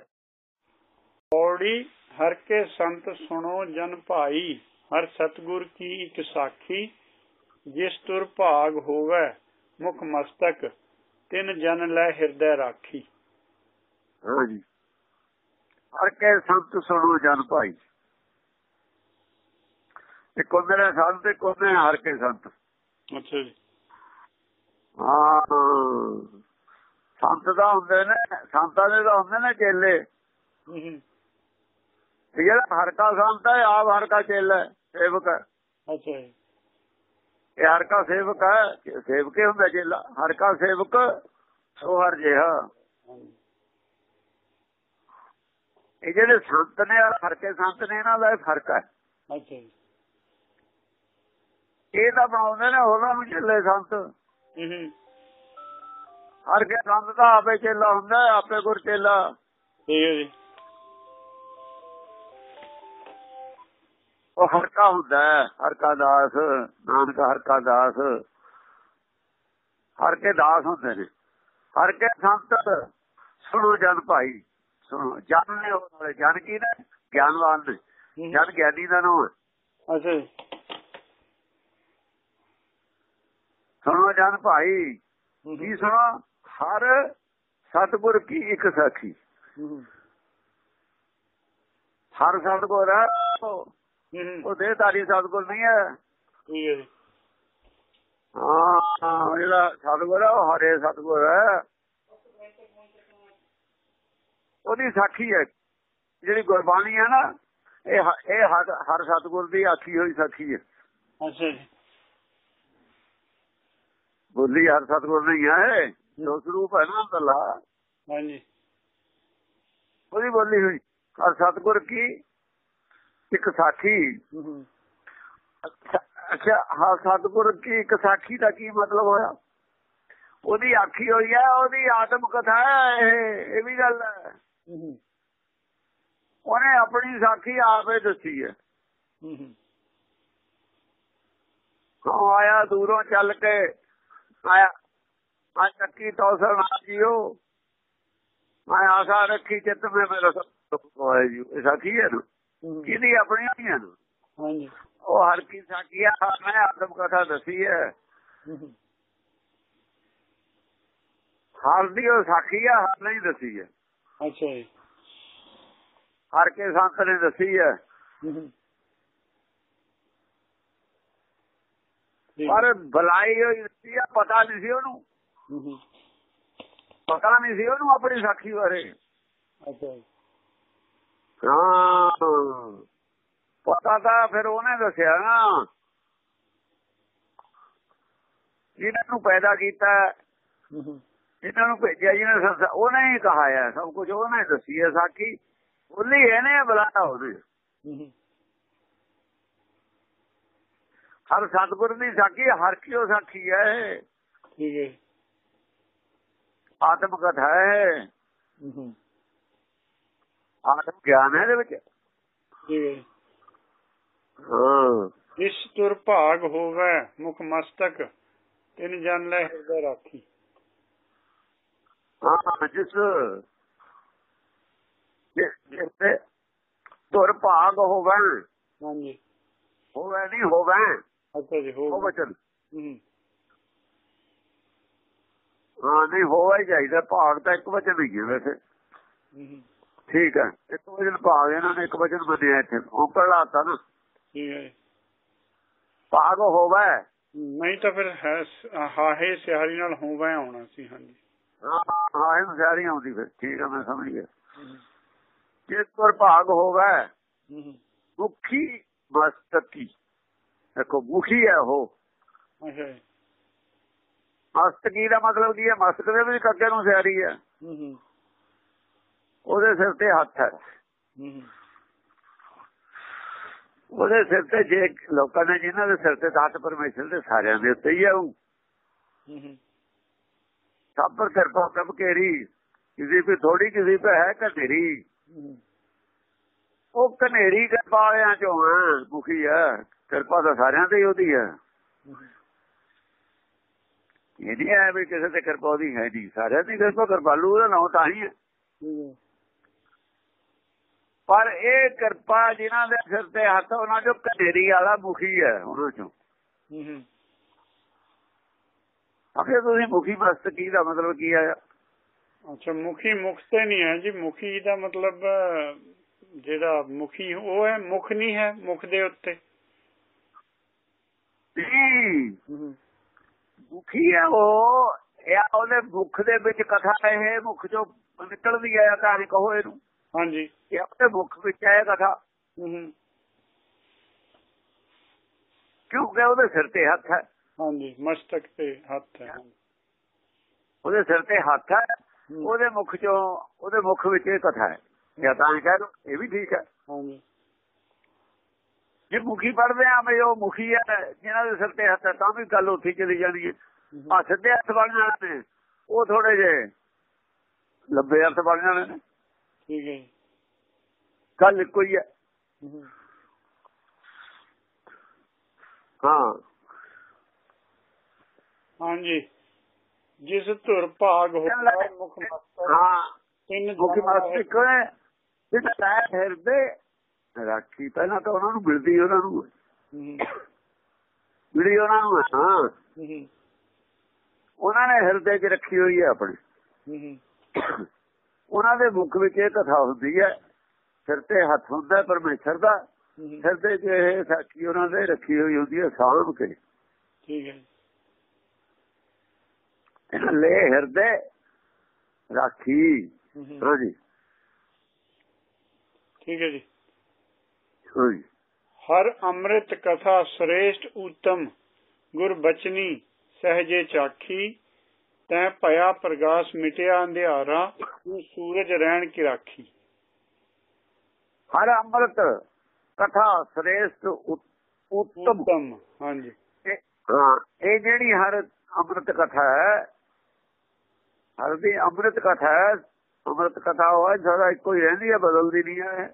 ਪੌੜੀ ਹਰ ਕੇ ਸੰਤ ਸੁਣੋ ਜਨ ਭਾਈ ਹਰ ਸਤਗੁਰ ਕੀ ਇੱਕ ਸਾਖੀ ਜਿਸ ਤੁਰ ਭਾਗ ਹੋਵੇ ਮੁਖ ਮਸਤਕ ਤਿਨ ਜਨ ਲੈ ਹਿਰਦੈ ਰਾਖੀ। ਹਾਂਜੀ। ਹਰ ਕੇ ਸੰਤ ਸੁਣੋ ਜਨ ਭਾਈ। ਤੇ ਕੋਨੇ ਨੇ ਸੰਤ ਤੇ ਕੋਨੇ ਹਰ ਕੇ ਸੰਤ। ਅੱਛਾ ਜੀ। ਹਾਂ। ਸੰਤ ਦਾ ਹੁੰਦੇ ਨੇ ਸੰਤਾਂ ਦੇ ਤਾਂ ਹੁੰਦੇ ਨੇ ਚੇਲੇ। ਜਿਹੜਾ ਹਰ ਕਾ ਸੰਤ ਹੈ ਆਪ ਹਰ ਕਾ ਚੇਲਾ ਹੈ, ਸੇਵਕ ਅੱਛਾ ਜੀ। ਇਹ ਹਰ ਕਾ ਸੇਵਕ ਹੈ ਸੇਵਕੇ ਹੁੰਦਾ ਚੇਲਾ ਹਰ ਕਾ ਸੇਵਕ ਸੋ ਹਰ ਜਿਹਾ। ਇਹ ਜਿਹੜੇ ਸੰਤ ਨੇ ਔਰ ਹਰ ਕੇ ਸੰਤ ਨੇ ਇਹਨਾਂ ਦਾ ਫ਼ਰਕ ਹੈ। ਅੱਛਾ ਜੀ। ਇਹ ਤਾਂ ਬਣਾਉਂਦੇ ਨੇ ਉਹਨਾਂ ਨੂੰ ਚੱਲੇ ਸੰਤ। ਹੂੰ ਹਰ ਕੇ ਸੰਤ ਦਾ ਆਪੇ ਚੇਲਾ ਹੁੰਦਾ ਆਪੇ ਗੁਰ ਚੇਲਾ। ਠੀਕ ਹੈ ਜੀ। ਉਹ ਹਰਕਾ ਹੁੰਦਾ ਹਰਕਾ ਦਾਸ ਨਾਨਕ ਹਰਕਾ ਦਾਸ। ਹਰ ਕੇ ਦਾਸ ਹੁੰਦੇ ਨੇ। ਹਰ ਕੇ ਸੰਤ ਸੁਣੋ ਜਨ ਭਾਈ ਸੁਣੋ। ਜਨ ਨੇ ਉਹ ਨਾਲੇ ਜਨ ਕੀ ਨੇ? ਗਿਆਨਵਾਨ ਨੇ। ਜਨ ਗਿਆਨੀ ਦਾ ਨਾਮ ਅੱਛਾ ਜੀ। ਸੁਣੋ ਜਨ ਭਾਈ ਕੀ ਸੁਣੋ? ਹਰ ਸਤਿਗੁਰ ਕੀ ਇੱਕ ਸਾਖੀ। ਹਰ ਸਤਿਗੁਰ ਉਹ ਦੇਹਧਾਰੀ ਸਤਿਗੁਰ ਨਹੀਂ ਹੈ। ਠੀਕ ਹੈ ਜੀ। ਹਾਂ ਜਿਹੜਾ ਸਤਿਗੁਰ ਹੈ ਉਹ ਹਰੇ ਸਤਿਗੁਰ ਹੈ। ਉਹਦੀ ਸਾਖੀ ਹੈ। ਜਿਹੜੀ ਗੁਰਬਾਣੀ ਹੈ ਨਾ ਇਹ ਇਹ ਹਰ ਸਤਿਗੁਰ ਦੀ ਆਖੀ ਹੋਈ ਸਾਖੀ ਹੈ। ਅੱਛਾ ਜੀ। ਬੋਲੀ ਹਰ ਸਤਿਗੁਰ ਨਹੀਂ ਹੈ ਜੋ ਸਰੂਪ ਹੈ ਨਾ ਅੰਦਰਲਾ ਹਾਂਜੀ। ਉਹਦੀ ਬੋਲੀ ਹੋਈ ਹਰ ਸਤਿਗੁਰ ਕੀ? ਇੱਕ ਸਾਖੀ। ਹੂੰ, ਹੂੰ, ਅੱਛਾ ਹਰ ਸਤਿਗੁਰ ਕੀ ਇੱਕ ਸਾਖੀ ਦਾ ਕੀ ਮਤਲਬ ਹੋਇਆ? ਉਹਦੀ ਆਖੀ ਹੋਈ ਹੈ ਉਹਦੀ ਆਤਮ ਕਥਾ ਹੈ ਇਹ ਇਹ ਵੀ ਗੱਲ ਹੈ। ਹੂੰ, ਹੂੰ, ਉਹਨੇ ਆਪਣੀ ਸਾਖੀ ਆਪੇ ਦੱਸੀ ਹੈ। ਹੂੰ, ਹੂੰ, ਹਾਂ ਆਇਆ ਦੂਰੋਂ ਚੱਲ ਕੇ ਆਇਆ ਆ ਚੱਕੀ ਤੌਸਰ ਨਾ ਜੀਓ। ਮੈਂ ਆਸਾ ਰੱਖੀ ਚਿੱਤ ਮੇ ਮੇਰਾ ਸਭ ਹੋਇਆ ਜੀ ਇਹ ਸਾਖੀ ਹੈ ਨਾ? ਹੂੰ, ਕਿਹਦੀ? ਆਪਣੀ ਨਹੀਂ ਹੈ ਨਾ। ਹਾਂਜੀ। ਉਹ ਹਰ ਕੀ ਸਾਖੀ ਆ ਮੈਂ ਆਤਮ ਕਥਾ ਦੱਸੀ ਹੈ। ਹਰ ਦੀ ਉਹ ਸਾਖੀ ਆ ਹਰ ਨਹੀਂ ਦੱਸੀ ਹੈ। ਅੱਛਾ ਜੀ। ਹਰ ਕੇ ਸੰਤ ਨੇ ਦੱਸੀ ਹੈ। ਪਰ ਬੁਲਾਈ ਹੋਈ ਦੱਸੀ ਆ ਪਤਾ ਨਹੀਂ ਸੀ ਉਹਨੂੰ। ਪਤਾ ਨਹੀਂ ਸੀ ਉਹਨੂੰ ਆਪਣੀ ਸਾਖੀ ਬਾਰੇ। ਅੱਛਾ ਜੀ। ਹਾਂ। ਪਤਾ ਤਾਂ ਫਿਰ ਉਹਨੇ ਦੱਸਿਆ ਨਾ। ਜਿਹਨਾਂ ਨੂੰ ਪੈਦਾ ਕੀਤਾ ਜਿਹਨਾਂ ਨੂੰ ਭੇਜਿਆ ਜਿਹਨੇ ਸੰਸਾ- ਉਹਨੇ ਹੀ ਕਹਾਇਆ ਸਭ ਕੁਝ ਉਹਨੇ ਦੱਸੀ ਹੈ ਸਾਖੀ। ਬੋਲੀ ਇਹਨੇ ਬੁਲਾਇਆ ਉਹਨੇ ਹਰ ਸਤਿਗੁਰ ਦੀ ਸਾਖੀ ਹਰ ਕਿਉ ਸਾਖੀ ਹੈ ਹੈ। ਆਤਮ ਕਥਾ ਹੂੰ, ਆਤਮ ਗਿਆਨ ਹੈ ਇਹਦੇ ਵਿੱਚ? ਹੈ। ਇਸ ਤੁਰ ਭਾਗ ਹੋਵੇ ਮੁਖ ਮਸਤਕ ਤਿਨ ਜਨ ਲੈ ਹਿਰਦੇ ਰਾਖੀ। ਹਾਂ ਜਿਸ ਜਿਸ ਤੇ ਤੁਰ ਭਾਗ ਹੋਵੇ। ਹਾਂਜੀ। ਹੋਵੇ ਨਹੀਂ ਹੋਵੇ। ਅੱਛਾ ਜੀ ਹੋ ਉਹ ਵਚਨ ਹੂੰ, ਨਹੀਂ ਹੋਵੇ ਹੀ ਚਾਹੀਦਾ। ਭਾਗ ਤਾਂ ਇੱਕ ਵਚਨ ਹੀ ਹੈ ਵੈਸੇ। ਹੂੰ, ਹੂੰ, ਠੀਕ ਹੈ। ਇੱਕ ਵਚਨ ਭਾਗ ਇਹਨਾਂ ਨੇ ਇੱਕ ਵਚਨ ਮੰਨਿਆ ਇੱਥੇ। ਔਕੜ ਲਾਤਾ ਨਾ। ਠੀਕ ਹੈ। ਭਾਗ ਹੋਵੇ। ਨਹੀਂ ਤਾਂ ਫਿਰ ਹਾਹੇ ਸਿਹਾਰੀ ਨਾਲ ਹੋਵੇ ਆਉਣਾ ਸੀ ਹਾਂਜੀ। ਹਾਂ ਹਾਂ ਇਹ ਸਾਰੀ ਆਉਂਦੀ ਫਿਰ। ਠੀਕ ਹੈ ਮੈਂ ਸਮਝ ਗਿਆ। ਜੇ ਤੁਰ ਭਾਗ ਹੋਵੇ ਮੁਖੀ ਮਸਤਕੀ ਦੇਖੋ ਮੁਖੀ ਹੈ ਉਹ। ਅੱਛਾ ਮਸਤਕੀ ਦਾ ਮਤਲਬ ਕੀ ਹੈ? ਮਸਤਕ ਦੇ ਵਿੱਚ ਕੱਕੇ ਨੂੰ ਸਿਆਰੀ ਹੈ। ਹੂੰ, ਹੂੰ, ਉਹਦੇ ਸਿਰ ਤੇ ਹੱਥ ਹੈ। ਉਹਦੇ ਸਿਰ ਤੇ ਜੇ ਲੋਕਾਂ ਨੇ ਜਿਨ੍ਹਾਂ ਦੇ ਸਿਰ ਤੇ ਹੱਥ ਪਰਮੇਸ਼ਰ ਦੇ ਸਾਰਿਆਂ ਦੇ ਉੱਤੇ ਹੀ ਹੈ ਉਹ ਸਭ ਪਰ ਕਿਰਪਾ ਪ੍ਰਭ ਕੇਰੀ। ਕਿਸੇ ਵੀ ਥੋੜੀ ਕਿਸੇ ਪੇ ਹੈ ਕਨੇਰੀ ਉਹ ਕਨੇਰੀ ਕਿਰਪਾ ਵਾਲਿਆਂ ਚੋਂ ਹੈ ਮੁਖੀ ਹੈ ਕਿਰਪਾ ਤਾਂ ਸਾਰਿਆਂ ਤੇ ਹੀ ਉਹਦੀ ਹੈ ਹੂੰ, ਇਹ ਨਹੀਂ ਹੈ ਵੀ ਕਿਸੇ ਤੇ ਕਿਰਪਾ ਉਹਦੀ ਹੈ ਨਹੀਂ। ਸਾਰਿਆਂ ਦੀ ਕਿਰਪਾ ਕਿਰਪਾਲੂ ਉਹਦਾ ਨਾਮ ਤਾਂ ਹੀ ਹੈ। ਪਰ ਇਹ ਕਿਰਪਾ ਜਿਨ੍ਹਾਂ ਦੇ ਸਿਰ ਤੇ ਹੱਥ ਉਹਨਾਂ ਚੋਂ ਕਨੇਰੀ ਵਾਲਾ ਮੁਖੀ ਹੈ ਉਹਨਾਂ ਚੋਂ। ਹੂੰ, ਹੂੰ, ਅਖੇ ਤੁਸੀਂ ਮੁਖੀ ਮਸਤਕੀ ਦਾ ਮਤਲਬ ਕੀ ਆਇਆ ਅੱਛਾ ਮੁਖੀ ਮੁਖ ਤੇ ਨਹੀਂ ਹੈ ਜੀ। ਮੁਖੀ ਦਾ ਮਤਲਬ ਜਿਹੜਾ ਮੁਖੀ ਉਹ ਹੈ ਮੁਖ ਨਹੀਂ ਹੈ ਮੁਖ ਦੇ ਉੱਤੇ। ਜੀ ਮੁਖੀ ਹੈ ਉਹ ਇਹ ਉਹਦੇ ਮੁਖ ਦੇ ਵਿੱਚ ਕਥਾ ਇਹ ਮੁਖ ਚੋਂ ਨਿਕਲਦੀ ਹੈ ਤਾਂ ਕਹੋ ਇਹਨੂੰ ਹਾਂਜੀ। ਇਹ ਆਪਣੇ ਮੁਖ ਵਿੱਚ ਹੈ ਕਥਾ ਕਿਉਂਕਿ ਉਹਦੇ ਸਿਰ ਤੇ ਹੱਥ ਹੈ। ਹਾਂਜੀ ਮਸਤਕ ਤੇ ਹੱਥ ਹੈ। ਉਹਦੇ ਸਿਰ ਤੇ ਹੱਥ ਹੈ। ਉਹਦੇ ਮੁਖ ਚੋਂ ਉਹਦੇ ਮੁਖ ਵਿੱਚ ਇਹ ਕਥਾ ਹੈ। ਜਾਂ ਤਾਂ ਕਹਿ ਲਓ ਇਹ ਵੀ ਠੀਕ ਹੈ। ਹਾਂਜੀ। ਜੇ ਮੁਖੀ ਪੜਦੇ ਆ ਵੀ ਉਹ ਮੁਖੀ ਹੈ ਜਿਹਨਾਂ ਦੇ ਸਿਰ ਤੇ ਹੱਥ ਹੈ ਤਾਂ ਵੀ ਗੱਲ ਉੱਥੇ ਚਲੀ ਜਾਣੀ ਹੈ। ਹੂੰ, ਆ ਸਿੱਧੇ ਅਰਥ ਬਣ ਜਾਣੇ ਨੇ। ਉਹ ਥੋੜੇ ਜੇ ਲੰਬੇ ਅਰਥ ਬਣ ਜਾਣੇ ਨੇ। ਜੀ। ਗੱਲ ਇੱਕੋ ਹੀ ਹੈ। ਹੂੰ, ਹਾਂ। ਹਾਂਜੀ। ਜਿਸ ਧੁਰ ਭਾਗ ਹੋਇਆ ਮੁਖ ਮਸਤਕ ਹਾਂ। ਤਿੰਨ ਮੁਖੀ ਕੋਲੇ ਜਿਹੜਾ ਹੈ ਹਿਰਦੇ ਰਾਖੀ ਪਹਿਲਾਂ ਤਾਂ ਉਹਨਾਂ ਨੂੰ ਮਿਲਦੀ ਉਹਨਾਂ ਨੂੰ। ਹੂੰ, ਮਿਲੀ ਉਹਨਾਂ ਨੂੰ ਹਾਂ। ਹੂੰ, ਉਹਨਾਂ ਨੇ ਹਿਰਦੇ 'ਚ ਰੱਖੀ ਹੋਈ ਹੈ ਆਪਣੀ। ਹੂੰ, ਉਹਨਾਂ ਦੇ ਮੁਖ ਵਿੱਚ ਇਹ ਕਥਾ ਹੁੰਦੀ ਹੈ ਸਿਰ ਤੇ ਹੱਥ ਹੁੰਦਾ ਪਰਮੇਸ਼ਰ ਦਾ ਹਿਰਦੇ 'ਚ ਇਹ ਸਾਖੀ ਉਹਨਾਂ ਦੇ ਰੱਖੀ ਹੋਈ ਹੁੰਦੀ ਹੈ ਸਾਂਭ ਕੇ। ਠੀਕ ਹੈ। ਜੀ, ਲੈ ਹਿਰਦੇ ਰਾਖੀ। ਹਾਂਜੀ ਠੀਕ ਹੈ ਜੀ। ਹਾਂਜੀ ਹਰ ਅੰਮ੍ਰਿਤ ਕਥਾ ਸ੍ਰੇਸ਼ਟ ਉਤਮ ਗੁਰ ਬਚਨੀ ਸਹਜੇ ਚਾਖੀ ਤੈ ਭਇਆ ਪ੍ਰਗਾਸ ਮਿਟਿਆ ਅੰਧਿਆਰਾ ਤੂੰ ਸੂਰਜ ਰਹਿਣ ਕੀ ਰਾਖੀ? ਹਰ ਅੰਮ੍ਰਿਤ ਕਥਾ ਸ੍ਰੇਸ਼ਟ ਉਤ- ਉੱਤਮ। ਹਾਂਜੀ। ਇਹ- ਜਿਹੜੀ ਹਰ ਅੰਮ੍ਰਿਤ ਕਥਾ ਹੈ ਹਰ ਦੀ ਅੰਮ੍ਰਿਤ ਕਥਾ ਹੈ ਅੰਮ੍ਰਿਤ ਕਥਾ ਹੋਇਆ ਸਾਰਾ ਇੱਕੋ ਹੀ ਰਹਿੰਦੀ ਹੈ ਬਦਲਦੀ ਨਹੀਂ ਹੈ।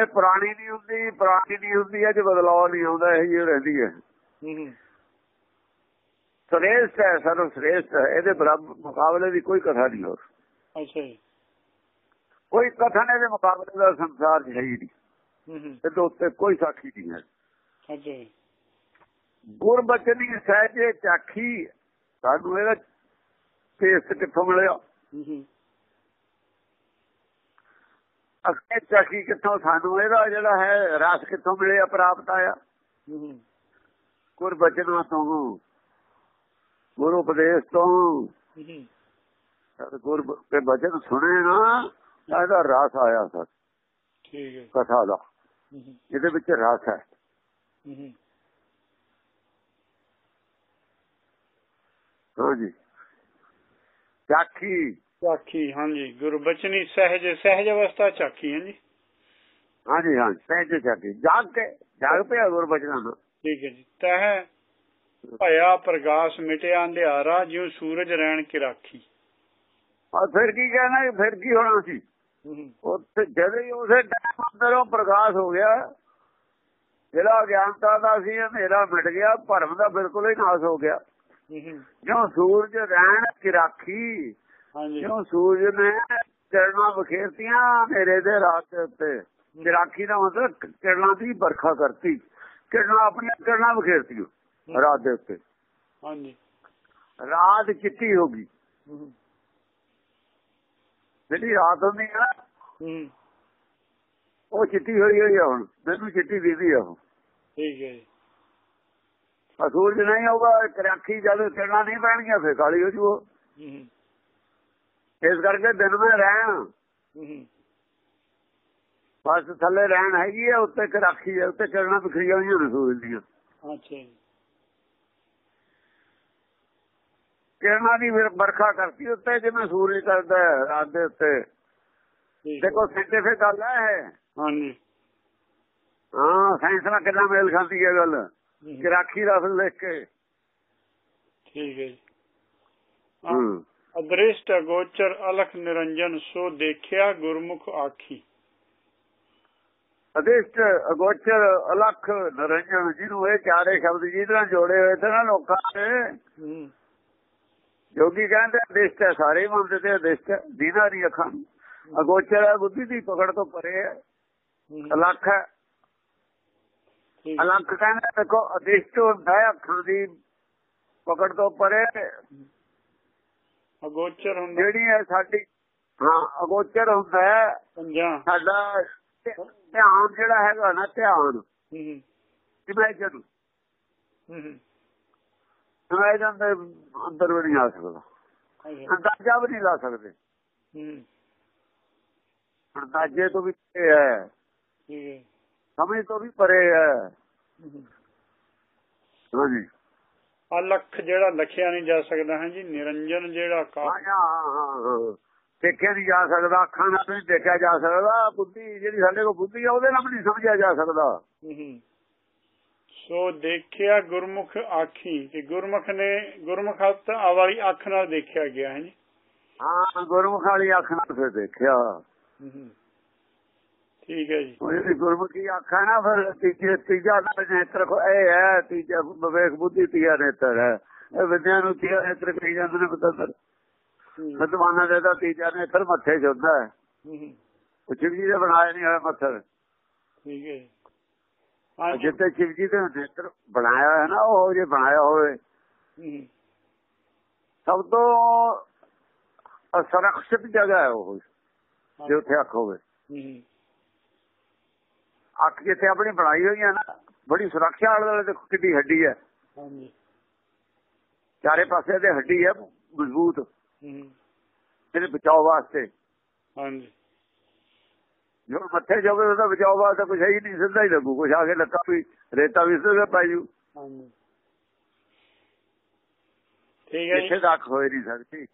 ਇਹ ਪੁਰਾਣੀ ਨਹੀਂ ਹੁੰਦੀ ਪੁਰਾਣੀ ਨਹੀਂ ਹੁੰਦੀ ਹੈ ਜੇ ਬਦਲਾਅ ਨਹੀਂ ਆਉਂਦਾ ਇਹ ਹੀ। ਰਹਿੰਦੀ ਹੂੰ। ਸ੍ਰੇਸ਼ਟ ਹੈ ਸਰਵ ਸ੍ਰੇਸ਼ਟ ਹੈ। ਇਹਦੇ ਬਰਾਬਰ ਮੁਕਾਬਲੇ ਦੀ ਕੋਈ ਕਥਾ ਨਹੀਂ ਹੋਰ। ਅੱਛਾ ਜੀ। ਕੋਈ ਕਥਨ ਇਹਦੇ ਮੁਕਾਬਲੇ ਦਾ ਸੰਸਾਰ 'ਚ ਹੈ ਹੀ ਨਹੀਂ। ਹੂੰ ਹੂੰ। ਇਹਦੇ ਉੱਤੇ ਕੋਈ ਸਾਖੀ ਨਹੀਂ ਹੈ। ਅੱਛਾ ਜੀ। ਗੁਰਬਚਨੀ ਸਹਿਜੇ ਚਾਖੀ ਸਾਨੂੰ ਇਹਦਾ ਟੇਸਟ ਕਿੱਥੋਂ ਮਿਲਿਆ? ਹੂੰ ਹੂੰ। ਅਖੇ ਚਾਖੀ ਕਿੱਥੋਂ ਸਾਨੂੰ ਇਹਦਾ ਜਿਹੜਾ ਹੈ ਰਸ ਕਿੱਥੋਂ ਮਿਲਿਆ ਪ੍ਰਾਪਤ ਆਇਆ? ਹੂੰ ਹੂੰ। ਗੁਰਬਚਨਾਂ ਤੋਂ। ਗੁਰੂ ਉਪਦੇਸ਼ ਤੋਂ। ਹੂੰ। ਹੂੰ ਗੁਰ ਦੇ ਬਚਨ ਸੁਣੇ ਨਾ ਇਹਦਾ ਰਸ ਆਇਆ ਸਰ। ਠੀਕ ਹੈ। ਕਥਾ ਦਾ। ਇਹਦੇ ਵਿੱਚ ਰਸ ਹੈ। ਹਾਂਜੀ। ਚਾਖੀ। ਚਾਖੀ ਹਾਂਜੀ। ਗੁਰਬਚਨੀ ਸਹਿਜ ਸਹਿਜ ਅਵਸਥਾ ਚਾਖੀ ਹੈ ਜੀ ਹਾਂਜੀ। ਹਾਂ ਸਹਿਜ ਚਾਖੀ। ਜਾਗ ਕੇ ਜਾਗ ਪਿਆ ਗੁਰਬਚਨਾਂ ਠੀਕ ਹੈ ਜੀ। ਤਹ ਭਇਆ ਪ੍ਰਗਾਸ ਮਿਟਿਆ ਅੰਧਿਆਰਾ ਜਿਉ ਸੂਰਜ ਰਹਿਣ ਕੀ ਰਾਖੀ। ਔਰ ਫਿਰ ਕੀ ਕਹਿਣਾ ਫਿਰ ਕੀ ਹੋਣਾ ਸੀ? ਉੱਥੇ ਜਦੋਂ ਹੀ ਉਸੇ ਟਾਈਮ ਅੰਦਰੋਂ ਪ੍ਰਕਾਸ਼ ਹੋ ਗਿਆ ਜਿਹੜਾ ਗਿਆਨਤਾ ਦਾ ਸੀ ਹਨੇਰਾ ਮਿਟ ਗਿਆ ਭਰਮ ਦਾ ਬਿਲਕੁਲ ਹੀ ਨਾਸ਼ ਹੋ ਗਿਆ। ਜਿਉਂ ਸੂਰਜ ਰਹਿਣ ਕੀ ਰਾਖੀ ਹਾਂਜੀ। ਜਿਉਂ ਸੂਰਜ ਨੇ ਕਿਰਨਾਂ ਬਖੇਰਤੀਆਂ ਹਨੇਰੇ ਦੇ ਰਾਤ ਦੇ ਉੱਤੇ। ਰਾਖੀ ਦਾ ਮਤਲਬ ਕਿਰਨਾਂ ਦੀ ਵਰਖਾ ਕਰਤੀ ਕਿਰਨਾਂ ਆਪਣੀਆਂ ਕਿਰਨਾਂ ਬਖੇਰਤੀਆਂ ਰਾਤ ਦੇ ਉੱਤੇ। ਹਾਂਜੀ। ਰਾਤ ਚਿੱਟੀ ਹੋ ਗਈ। ਜਿਹੜੀ ਰਾਤ ਹੁੰਦੀ ਹੈ ਨਾ ਉਹ ਚਿੱਟੀ ਹੋਈ ਹੋਈ ਆ ਹੁਣ। ਮੈਨੂੰ ਚਿੱਟੀ ਦੀਦੀ ਆ ਉਹ। ਠੀਕ ਹੈ ਜੀ। ਆ ਸੂਰਜ ਨਹੀਂ ਹੋਊਗਾ ਕਰਾਖੀ ਜਦ ਕਿਰਨਾਂ ਨਹੀਂ ਪੈਣਗੀਆਂ ਫੇਰ ਕਾਲੀ ਹੋ ਜੂ ਇਸ ਕਰਕੇ ਦਿਨ ਵਿੱਚ ਰਹਿਣ। ਬਸ ਥੱਲੇ ਰਹਿਣ ਹੈਗੀ ਆ ਉੱਤੇ ਕਰਾਖੀ ਹੈ ਉੱਤੇ ਕਿਰਨਾਂ ਬਿਖਰੀਆਂ ਹੋਈਆਂ ਨੇ ਸੂਰਜ ਦੀਆਂ। ਅੱਛਾ ਜੀ ਕਿਰਨਾਂ ਦੀ ਵਰਖਾ ਕਰਤੀ ਉੱਤੇ ਜਿਵੇਂ ਸੂਰਜ ਕਰਦਾ ਹੈ ਰਾਤ ਦੇ ਉੱਤੇ। ਦੇਖੋ ਸਾਇੰਟਿਫਿਕ ਗੱਲ ਹੈ। ਹਾਂਜੀ। ਹਾਂ ਸਾਇੰਸ ਨਾਲ ਕਿੰਨਾ ਮੇਲ ਖਾਂਦੀ ਹੈ ਗੱਲ। ਹੂੰ, ਕਰਾਖੀ ਲਫ਼ਜ਼ ਲਿਖ ਕੇ। ਠੀਕ ਹੈ ਹੂੰ। ਅਦ੍ਰਿਸ਼ਟ ਅਗੋਚਰ ਅਲਖ ਨਿਰੰਜਨ ਸੋ ਦੇਖਿਆ ਗੁਰਮੁਖ ਆਖੀ। ਅਦਿਸ਼ਟ ਅਗੋਚਰ ਅਲਖ ਨਰੰਜਨ ਜਿਹਨੂੰ ਇਹ ਚਾਰੇ ਸ਼ਬਦ ਜਿਹਦੇ ਨਾਲ ਜੋੜੇ ਹੋਏ ਤੇ ਨਾ ਲੋਕਾਂ ਨੇ ਜੋਗੀ ਕਹਿੰਦੇ ਅਦਿਸ਼ਟ ਹੈ ਸਾਰੇ ਮੰਨਦੇ ਤੇ ਅਦਿਸ਼ਟ ਹੈ ਦੀਨਾ ਦੀ ਅੱਖਾਂ। ਅਗੋਚਰ ਹੈ ਬੁੱਧੀ ਦੀ ਪਕੜ ਤੋਂ ਪਰੇ ਹੈ ਅਲਖ ਹੈ। ਅਲਖ ਕਹਿੰਦੇ ਦੇਖੋ ਅਦਿਸ਼ਟ ਹੁੰਦਾ ਹੈ ਅੱਖਾਂ ਦੀ ਪਕੜ ਤੋਂ ਪਰੇ ਅਗੋਚਰ ਹੁੰਦਾ ਜਿਹੜੀ ਹੈ ਸਾਡੀ ਹਾਂ ਅਗੋਚਰ ਹੁੰਦਾ ਹੈ ਸਾਡਾ ਧਿਆਨ ਜਿਹੜਾ ਹੈਗਾ ਨਾ ਧਿਆਨ ਹੂੰ ਹੂੰ, ਇਮੇਜਨ ਹੂੰ ਹੂੰ, ਇਮੇਜਨ ਦੇ ਅੰਦਰ ਵੀ ਨਹੀਂ ਆ ਸਕਦਾ। ਅੰਦਾਜ਼ਾ ਵੀ ਨਹੀਂ ਲਾ ਸਕਦੇ। ਹੂੰ। ਅੰਦਾਜ਼ੇ ਤੋਂ ਵੀ ਪਰੇ ਹੈ। ਸਮਝ ਤੋਂ ਵੀ ਪਰੇ ਹੈ। ਹਾਂਜੀ ਅਲਖ ਜਿਹੜਾ ਲਖਿਆ ਨਹੀਂ ਜਾ ਸਕਦਾ ਹੈ ਜੀ ਨਿਰੰਜਨ ਜਿਹੜਾ ਕਾ। ਦੇਖਿਆ ਨਹੀਂ ਜਾ ਸਕਦਾ ਅੱਖਾਂ ਨਾਲ ਨਹੀਂ ਦੇਖਿਆ ਜਾ ਸਕਦਾ। ਬੁੱਧੀ ਜਿਹੜੀ ਸਾਡੇ ਕੋਲ ਬੁੱਧੀ ਆ ਉਹਦੇ ਨਾਲ ਵੀ ਨਹੀਂ ਸਮਝਿਆ ਜਾ ਸਕਦਾ। ਹੂੰ ਹੂੰ। ਸੋ ਦੇਖਿਆ ਗੁਰਮੁਖ ਆਖੀ ਤੇ ਗੁਰਮੁਖ ਨੇ ਗੁਰਮੁਖ ਵਾਲੀ ਅੱਖ ਨਾਲ ਦੇਖਿਆ ਗਿਆ ਹੈ ਜੀ। ਹਾਂ ਗੁਰਮੁਖ ਵਾਲੀ ਅੱਖ ਨਾਲ ਫਿਰ ਦੇਖਿਆ। ਠੀਕ ਹੈ ਜੀ। ਉਹ ਗੁਰਮੁਖੀ ਅੱਖ ਹੈ ਨਾ ਫਿਰ ਤੀਜੇ ਤੀਜਾ ਨੇਤਰ ਇਹ ਹੈ ਤੀਜਾ ਵਿਵੇਕ ਬੁੱਧੀ ਤੀਆ ਨੇਤਰ ਹੈ। ਇਹ ਵਿਦਿਆ ਨੂੰ ਤੀਆ ਨੇਤਰ ਕਹੀ ਜਾਂਦੇ ਨੇ ਬਤੰਦਰ ਹਮ। ਵਿਦਵਾਨਾਂ ਦੇ ਤਾਂ ਤੀਜਾ ਨੇਤਰ ਮੱਥੇ 'ਚ ਹੁੰਦਾ ਹੈ। ਉਹ ਜੀ ਦੇ ਬਣਾਏ ਨਹੀਂ ਹੋਏ ਪੱਥਰ ਠੀਕ ਹੈ ਜੀ ਹਾਂਜੀ ਜਿੱਤੇ ਸ਼ਿਵ ਜੀ ਦੇ ਨੇਤਰ ਬਣਾਇਆ ਹੈ ਨਾ ਉਹ ਜੇ ਬਣਾਇਆ ਹੋਵੇ। ਸਭ ਤੋਂ ਸੁਰੱਖਿਅਤ ਜਗ੍ਹਾ ਹੈ ਉਹ। ਜੇ ਉੱਥੇ ਅੱਖ ਹੋਵੇ। ਅੱਖ ਜਿੱਥੇ ਆਪਣੀ ਬਣਾਈ ਹੋਈ ਹੈ ਨਾ ਬੜੀ ਸੁਰੱਖਿਆ ਵਾਲੇ ਦੇਖੋ ਕਿੱਡੀ ਹੱਡੀ ਹੈ। ਚਾਰੇ ਪਾਸੇ ਤੇ ਹੱਡੀ ਹੈ ਮਜ਼ਬੂਤ। ਇਹਦੇ ਬਚਾਓ ਵਾਸਤੇ। ਹਾਂਜੀ। ਜੋ ਮੱਥੇ ਜਾਵੇ ਉਹਦਾ ਬਚਾਓ ਵਾਸਤੇ ਕੁਛ ਹੈ ਹੀ ਨਹੀਂ ਸਿੱਧਾ ਹੀ ਲੱਗੂ। ਕੁਛ ਆ ਕੇ ਲੱਕਾ ਵੀ ਰੇਤਾ ਵੀ ਸਿੱਧਾ ਪੈ ਜੂ ਠੀਕ ਹੈ ਜੀ। ਜਿੱਥੇ ਤੱਕ ਹੋਏ ਨਹੀਂ ਸਕਦੀ